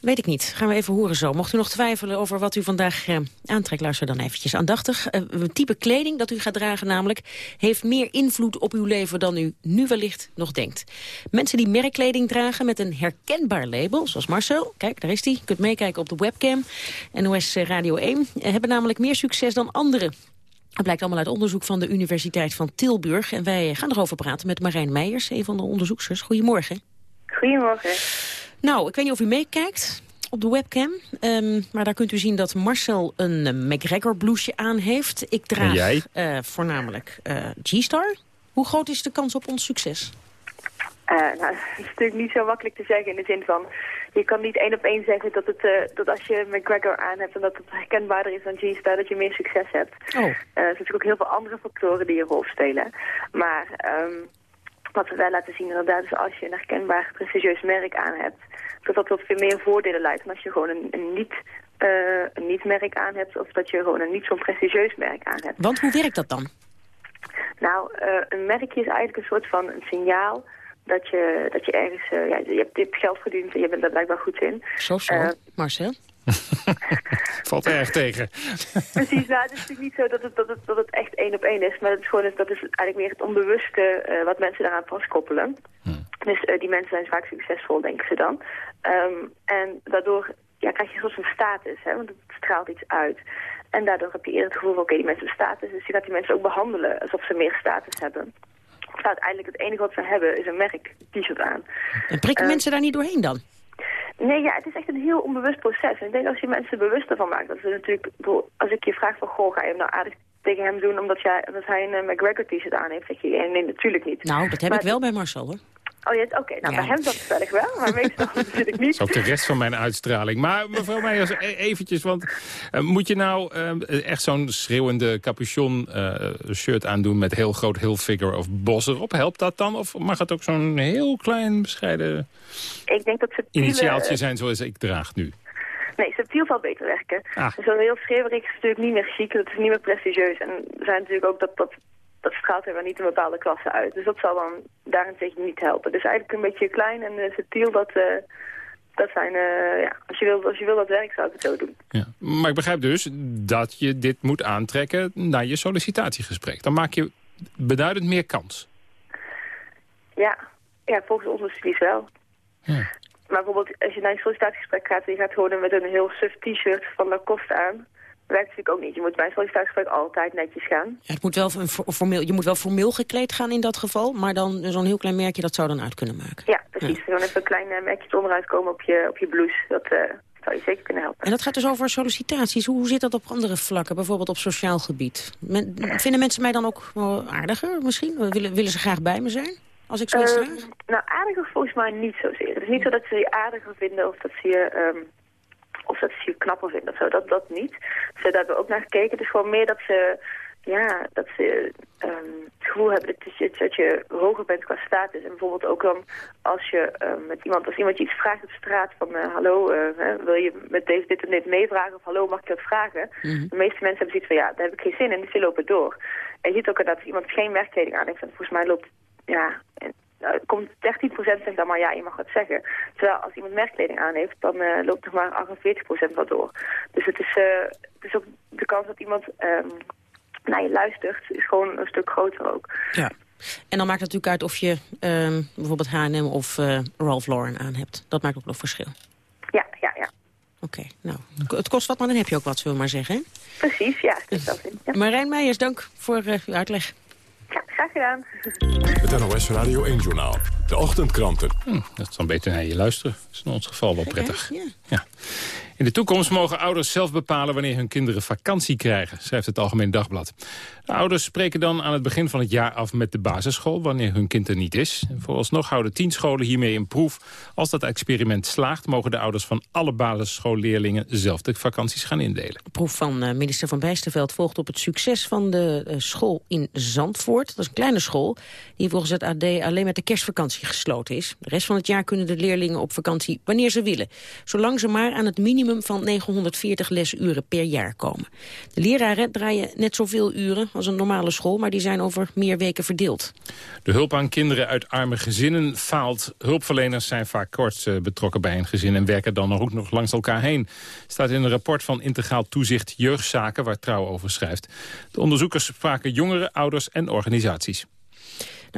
weet ik niet. Gaan we even horen zo. Mocht u nog twijfelen over wat u vandaag eh, aantrekt... luister dan eventjes aandachtig. Eh, het type kleding dat u gaat dragen namelijk... heeft meer invloed op uw leven dan u nu wellicht nog denkt. Mensen die merkkleding dragen met een herkenbaar label... zoals Marcel, kijk, daar is hij. Kunt meekijken op de webcam. NOS Radio 1. eh, hebben namelijk meer succes dan anderen. Dat blijkt allemaal uit onderzoek van de Universiteit van Tilburg. En wij gaan erover praten met Marijn Meijers, een van de onderzoeksters. Goedemorgen. Goedemorgen. Nou, ik weet niet of u meekijkt op de webcam. ehm, maar daar kunt u zien dat Marcel een eh, McGregor blouseje aan heeft. Ik draag En jij? eh, voornamelijk eh, G-Star. Hoe groot is de kans op ons succes? Eh, nou, dat is natuurlijk niet zo makkelijk te zeggen in de zin van... je kan niet één op één zeggen dat, het, eh, dat als je McGregor aan hebt... en dat het herkenbaarder is dan G-Star, dat je meer succes hebt. Oh. Eh, er zijn natuurlijk ook heel veel andere factoren die een rol spelen. Maar ehm, wat we wel laten zien inderdaad is als je een herkenbaar prestigieus merk aan hebt... dat dat tot veel meer voordelen leidt dan als je gewoon een, een niet... een niet-merk aan hebt of dat je gewoon een niet zo'n prestigieus merk aan hebt. Want hoe werkt dat dan? Nou, een merkje is eigenlijk een soort van een signaal dat je, dat je ergens, eh, ja, je hebt dit geld verdiend en je bent daar blijkbaar goed in. Zo, zo. Eh, Marcel? Valt erg tegen. Precies, nou, het is natuurlijk niet zo dat het, dat het, dat het echt één op één is. Maar het is gewoon, dat is eigenlijk meer het onbewuste eh, wat mensen daaraan vastkoppelen. Dus eh, die mensen zijn vaak succesvol, denken ze dan. Ehm, en daardoor ja, krijg je een soort van status, hè, want het straalt iets uit. En daardoor heb je eerder het gevoel van, oké, die mensen hebben status. Dus je gaat die mensen ook behandelen alsof ze meer status hebben. Terwijl uiteindelijk het enige wat ze hebben is een merk t-shirt aan. En prikken Eh, mensen daar niet doorheen dan? Nee, ja, het is echt een heel onbewust proces. En ik denk als je mensen bewust ervan maakt, dat ze natuurlijk, als ik je vraag van, goh, ga je hem nou aardig tegen hem doen omdat, jij, omdat hij een eh, McGregor t-shirt aan heeft, zeg je, nee, nee, natuurlijk niet. Nou, dat heb Maar- ik wel bij Marcel, hoor. Oh ja, oké, nou Ja. bij hem dat toevallig wel, maar meestal natuurlijk niet. Dat is ook de rest van mijn uitstraling. Maar mevrouw Meijers, e- eventjes, want eh, moet je nou eh, echt zo'n schreeuwende capuchon eh, shirt aandoen met heel groot heel figure of bos erop? Helpt dat dan? Of mag het ook zo'n heel klein bescheiden Ik denk dat subtiele... initiaaltje zijn zoals ik draag nu? Nee, subtiel zal beter werken. Ah. Zo'n heel schreeuwerig is natuurlijk niet meer chic, dat is niet meer prestigieus. En er zijn natuurlijk ook dat, dat, dat straalt er wel niet een bepaalde klasse uit. Dus dat zal dan daarentegen niet helpen. Dus eigenlijk een beetje klein en eh, subtiel, dat, eh, dat zijn, eh, ja, als je, wil, als je wil dat werk zou ik het zo doen. Ja. Maar ik begrijp dus dat je dit moet aantrekken naar je sollicitatiegesprek. Dan maak je beduidend meer kans. Ja, ja volgens onze studies wel. Ja. Maar bijvoorbeeld als je naar een sollicitatiegesprek gaat en je gaat gewoon met een heel suf t-shirt van Lacoste aan, werkt natuurlijk ook niet. Je moet bij een sollicitatiegesprek altijd netjes gaan. Ja, het moet wel een for- formeel, je moet wel formeel gekleed gaan in dat geval. Maar dan zo'n heel klein merkje, dat zou dan uit kunnen maken. Ja, precies. Gewoon even een klein eh, merkje onderuit komen op je, op je blouse. Dat eh, zou je zeker kunnen helpen. En dat gaat dus over sollicitaties. Hoe zit dat op andere vlakken, bijvoorbeeld op sociaal gebied? Men- vinden mensen mij dan ook aardiger misschien? Willen, willen ze graag bij me zijn, als ik zoiets Ehm, nou, aardiger volgens mij niet zozeer. Het is niet zo dat ze je aardiger vinden of dat ze je, ehm, of dat ze je knapper vinden of zo. Dat, dat niet. Ze daar hebben we ook naar gekeken. Het is gewoon meer dat ze, ja, dat ze ehm, het gevoel hebben dat je, dat je hoger bent qua status. En bijvoorbeeld ook dan als je ehm, met iemand, als iemand je iets vraagt op straat van eh, hallo, eh, hè, wil je met deze dit en dit meevragen of hallo, mag ik dat vragen? De meeste mensen hebben zoiets van ja, daar heb ik geen zin in, dus die lopen door. En je ziet ook dat iemand geen werkkleding aan heeft, en volgens mij loopt ja, komt 13% zegt dan maar ja, je mag wat zeggen. Terwijl als iemand merkkleding aan heeft, dan eh, loopt nog maar 48% wat door. Dus het is, eh, het is ook de kans dat iemand ehm, naar je luistert, is gewoon een stuk groter ook. Ja. En dan maakt het natuurlijk uit of je ehm, bijvoorbeeld H&M of eh, Ralph Lauren aan hebt. Dat maakt ook nog verschil. Ja, ja, ja. Oké, nou, het kost wat, maar dan heb je ook wat, zullen we maar zeggen. Hè? Precies, ja. dat in. Ja. Marijn Meijers, dank voor uw uitleg. Gedaan. Het NOS Radio 1-journaal. De ochtendkranten. Hm, dat is dan beter naar je luisteren. Dat is in ons geval wel prettig. Ja. Ja. In de toekomst mogen ouders zelf bepalen wanneer hun kinderen vakantie krijgen, schrijft het Algemeen Dagblad. De ouders spreken dan aan het begin van het jaar af met de basisschool, wanneer hun kind er niet is. Vooralsnog houden tien scholen hiermee een proef. Als dat experiment slaagt, mogen de ouders van alle basisschoolleerlingen zelf de vakanties gaan indelen. De proef van eh, minister Van Bijsterveld volgt op het succes van de eh, school in Zandvoort. Dat is een kleine school die volgens het AD alleen met de kerstvakantie gesloten is. De rest van het jaar kunnen de leerlingen op vakantie wanneer ze willen. Zolang ze maar aan het minimum van 940 lesuren per jaar komen. De leraren draaien net zoveel uren als een normale school, maar die zijn over meer weken verdeeld. De hulp aan kinderen uit arme gezinnen faalt. Hulpverleners zijn vaak kort eh, betrokken bij een gezin... en werken dan ook nog langs elkaar heen. Staat in een rapport van Integraal Toezicht Jeugdzaken... waar Trouw over schrijft. De onderzoekers spraken jongeren, ouders en organisaties.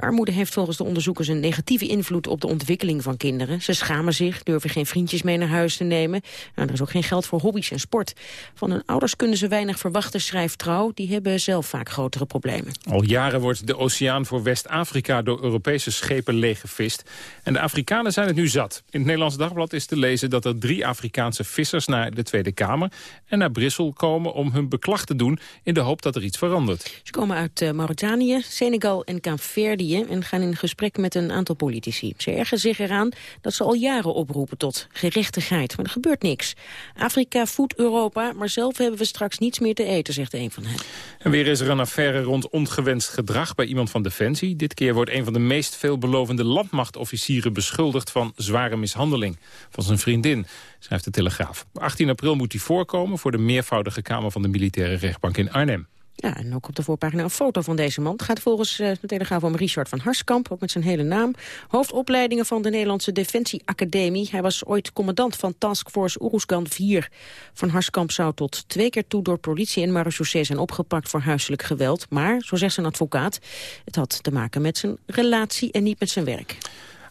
De armoede heeft volgens de onderzoekers een negatieve invloed op de ontwikkeling van kinderen. Ze schamen zich, durven geen vriendjes mee naar huis te nemen. Nou, er is ook geen geld voor hobby's en sport. Van hun ouders kunnen ze weinig verwachten, schrijft Trouw. Die hebben zelf vaak grotere problemen. Al jaren wordt de oceaan voor West-Afrika door Europese schepen leeggevist. En de Afrikanen zijn het nu zat. In het Nederlands Dagblad is te lezen dat er drie Afrikaanse vissers naar de Tweede Kamer en naar Brussel komen om hun beklag te doen in de hoop dat er iets verandert. Ze komen uit eh, Mauritanië, Senegal en Kaapverdië en gaan in gesprek met een aantal politici. Ze ergen zich eraan dat ze al jaren oproepen tot gerechtigheid, maar er gebeurt niks. Afrika voedt Europa, maar zelf hebben we straks niets meer te eten, zegt een van hen. En weer is er een affaire rond ongewenst gedrag bij iemand van Defensie. Dit keer wordt een van de meest veelbelovende landmachtofficieren beschuldigd van zware mishandeling van zijn vriendin, schrijft de Telegraaf. Op 18 april moet hij voorkomen voor de meervoudige Kamer van de Militaire Rechtbank in Arnhem. Ja, en ook op de voorpagina een foto van deze man. Het gaat volgens uh, de Telegraaf om Richard van Harskamp, ook met zijn hele naam. Hoofdopleidingen van de Nederlandse Defensieacademie. Hij was ooit commandant van Taskforce Oeruzgan 4. Van Harskamp zou tot twee keer toe door politie en marechaussee zijn opgepakt voor huiselijk geweld. Maar, zo zegt zijn advocaat, het had te maken met zijn relatie en niet met zijn werk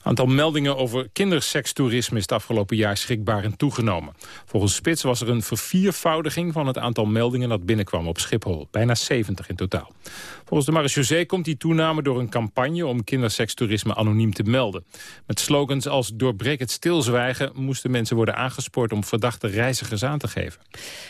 aantal meldingen over kindersekstoerisme is het afgelopen jaar schrikbarend toegenomen. Volgens Spits was er een verviervoudiging van het aantal meldingen dat binnenkwam op Schiphol. Bijna 70 in totaal. Volgens de marechaussee komt die toename door een campagne om kindersekstoerisme anoniem te melden. Met slogans als doorbreek het stilzwijgen moesten mensen worden aangespoord om verdachte reizigers aan te geven.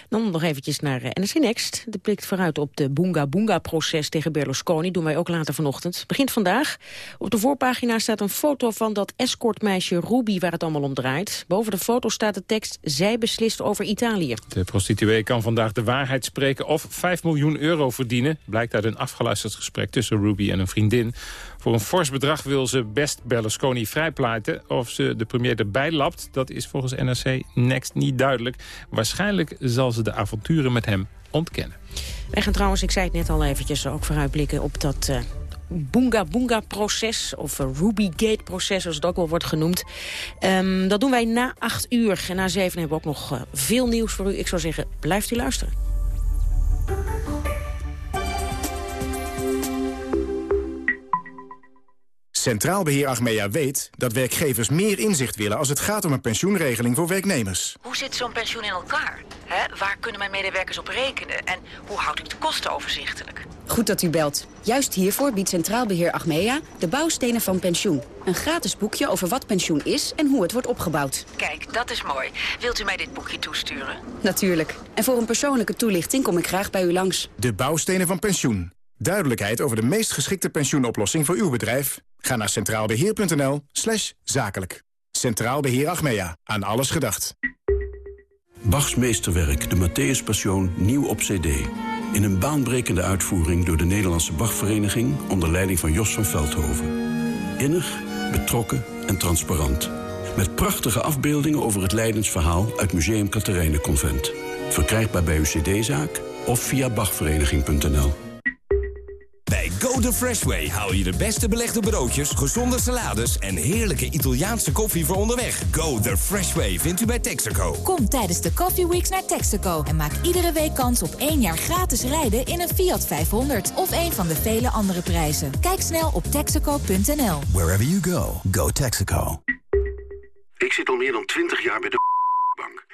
Dan nog eventjes naar eh, NRC Next. De blik vooruit op de Boonga Boonga-proces tegen Berlusconi doen wij ook later vanochtend. Begint vandaag. Op de voorpagina staat een foto van dat escortmeisje Ruby waar het allemaal om draait. Boven de foto staat de tekst Zij beslist over Italië. De prostituee kan vandaag de waarheid spreken of 5 miljoen euro verdienen. Blijkt uit een afgeluisterd gesprek tussen Ruby en een vriendin. Voor een fors bedrag wil ze best Berlusconi vrijpleiten. Of ze de premier erbij lapt, dat is volgens NRC Next niet duidelijk. Waarschijnlijk zal ze de avonturen met hem ontkennen. Wij gaan trouwens, ik zei het net al eventjes, ook vooruitblikken op dat... Uh Boonga Boonga-proces, of Rubygate-proces, zoals het ook wel wordt genoemd. Um, dat doen wij na acht uur. En na zeven hebben we ook nog uh, veel nieuws voor u. Ik zou zeggen, blijft u luisteren. Centraal Beheer Achmea weet dat werkgevers meer inzicht willen als het gaat om een pensioenregeling voor werknemers. Hoe zit zo'n pensioen in elkaar? He? Waar kunnen mijn medewerkers op rekenen? En hoe houd ik de kosten overzichtelijk? Goed dat u belt. Juist hiervoor biedt Centraal Beheer Achmea de bouwstenen van pensioen. Een gratis boekje over wat pensioen is en hoe het wordt opgebouwd. Kijk, dat is mooi. Wilt u mij dit boekje toesturen? Natuurlijk. En voor een persoonlijke toelichting kom ik graag bij u langs. De bouwstenen van pensioen. Duidelijkheid over de meest geschikte pensioenoplossing voor uw bedrijf? Ga naar centraalbeheer.nl slash zakelijk. Centraal Beheer Achmea. Aan alles gedacht. Bachs meesterwerk, de Matthäus Passion, nieuw op cd. In een baanbrekende uitvoering door de Nederlandse Bachvereniging... onder leiding van Jos van Veldhoven. Innig, betrokken en transparant. Met prachtige afbeeldingen over het Leidensverhaal... uit Museum Convent. Verkrijgbaar bij uw cd-zaak of via bachvereniging.nl. Bij Go The Fresh Way haal je de beste belegde broodjes, gezonde salades en heerlijke Italiaanse koffie voor onderweg. Go The Fresh Way vindt u bij Texaco. Kom tijdens de Coffee Weeks naar Texaco en maak iedere week kans op één jaar gratis rijden in een Fiat 500 of een van de vele andere prijzen. Kijk snel op texaco.nl. Wherever you go, go Texaco. Ik zit al meer dan 20 jaar bij de.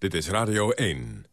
Dit is Radio 1.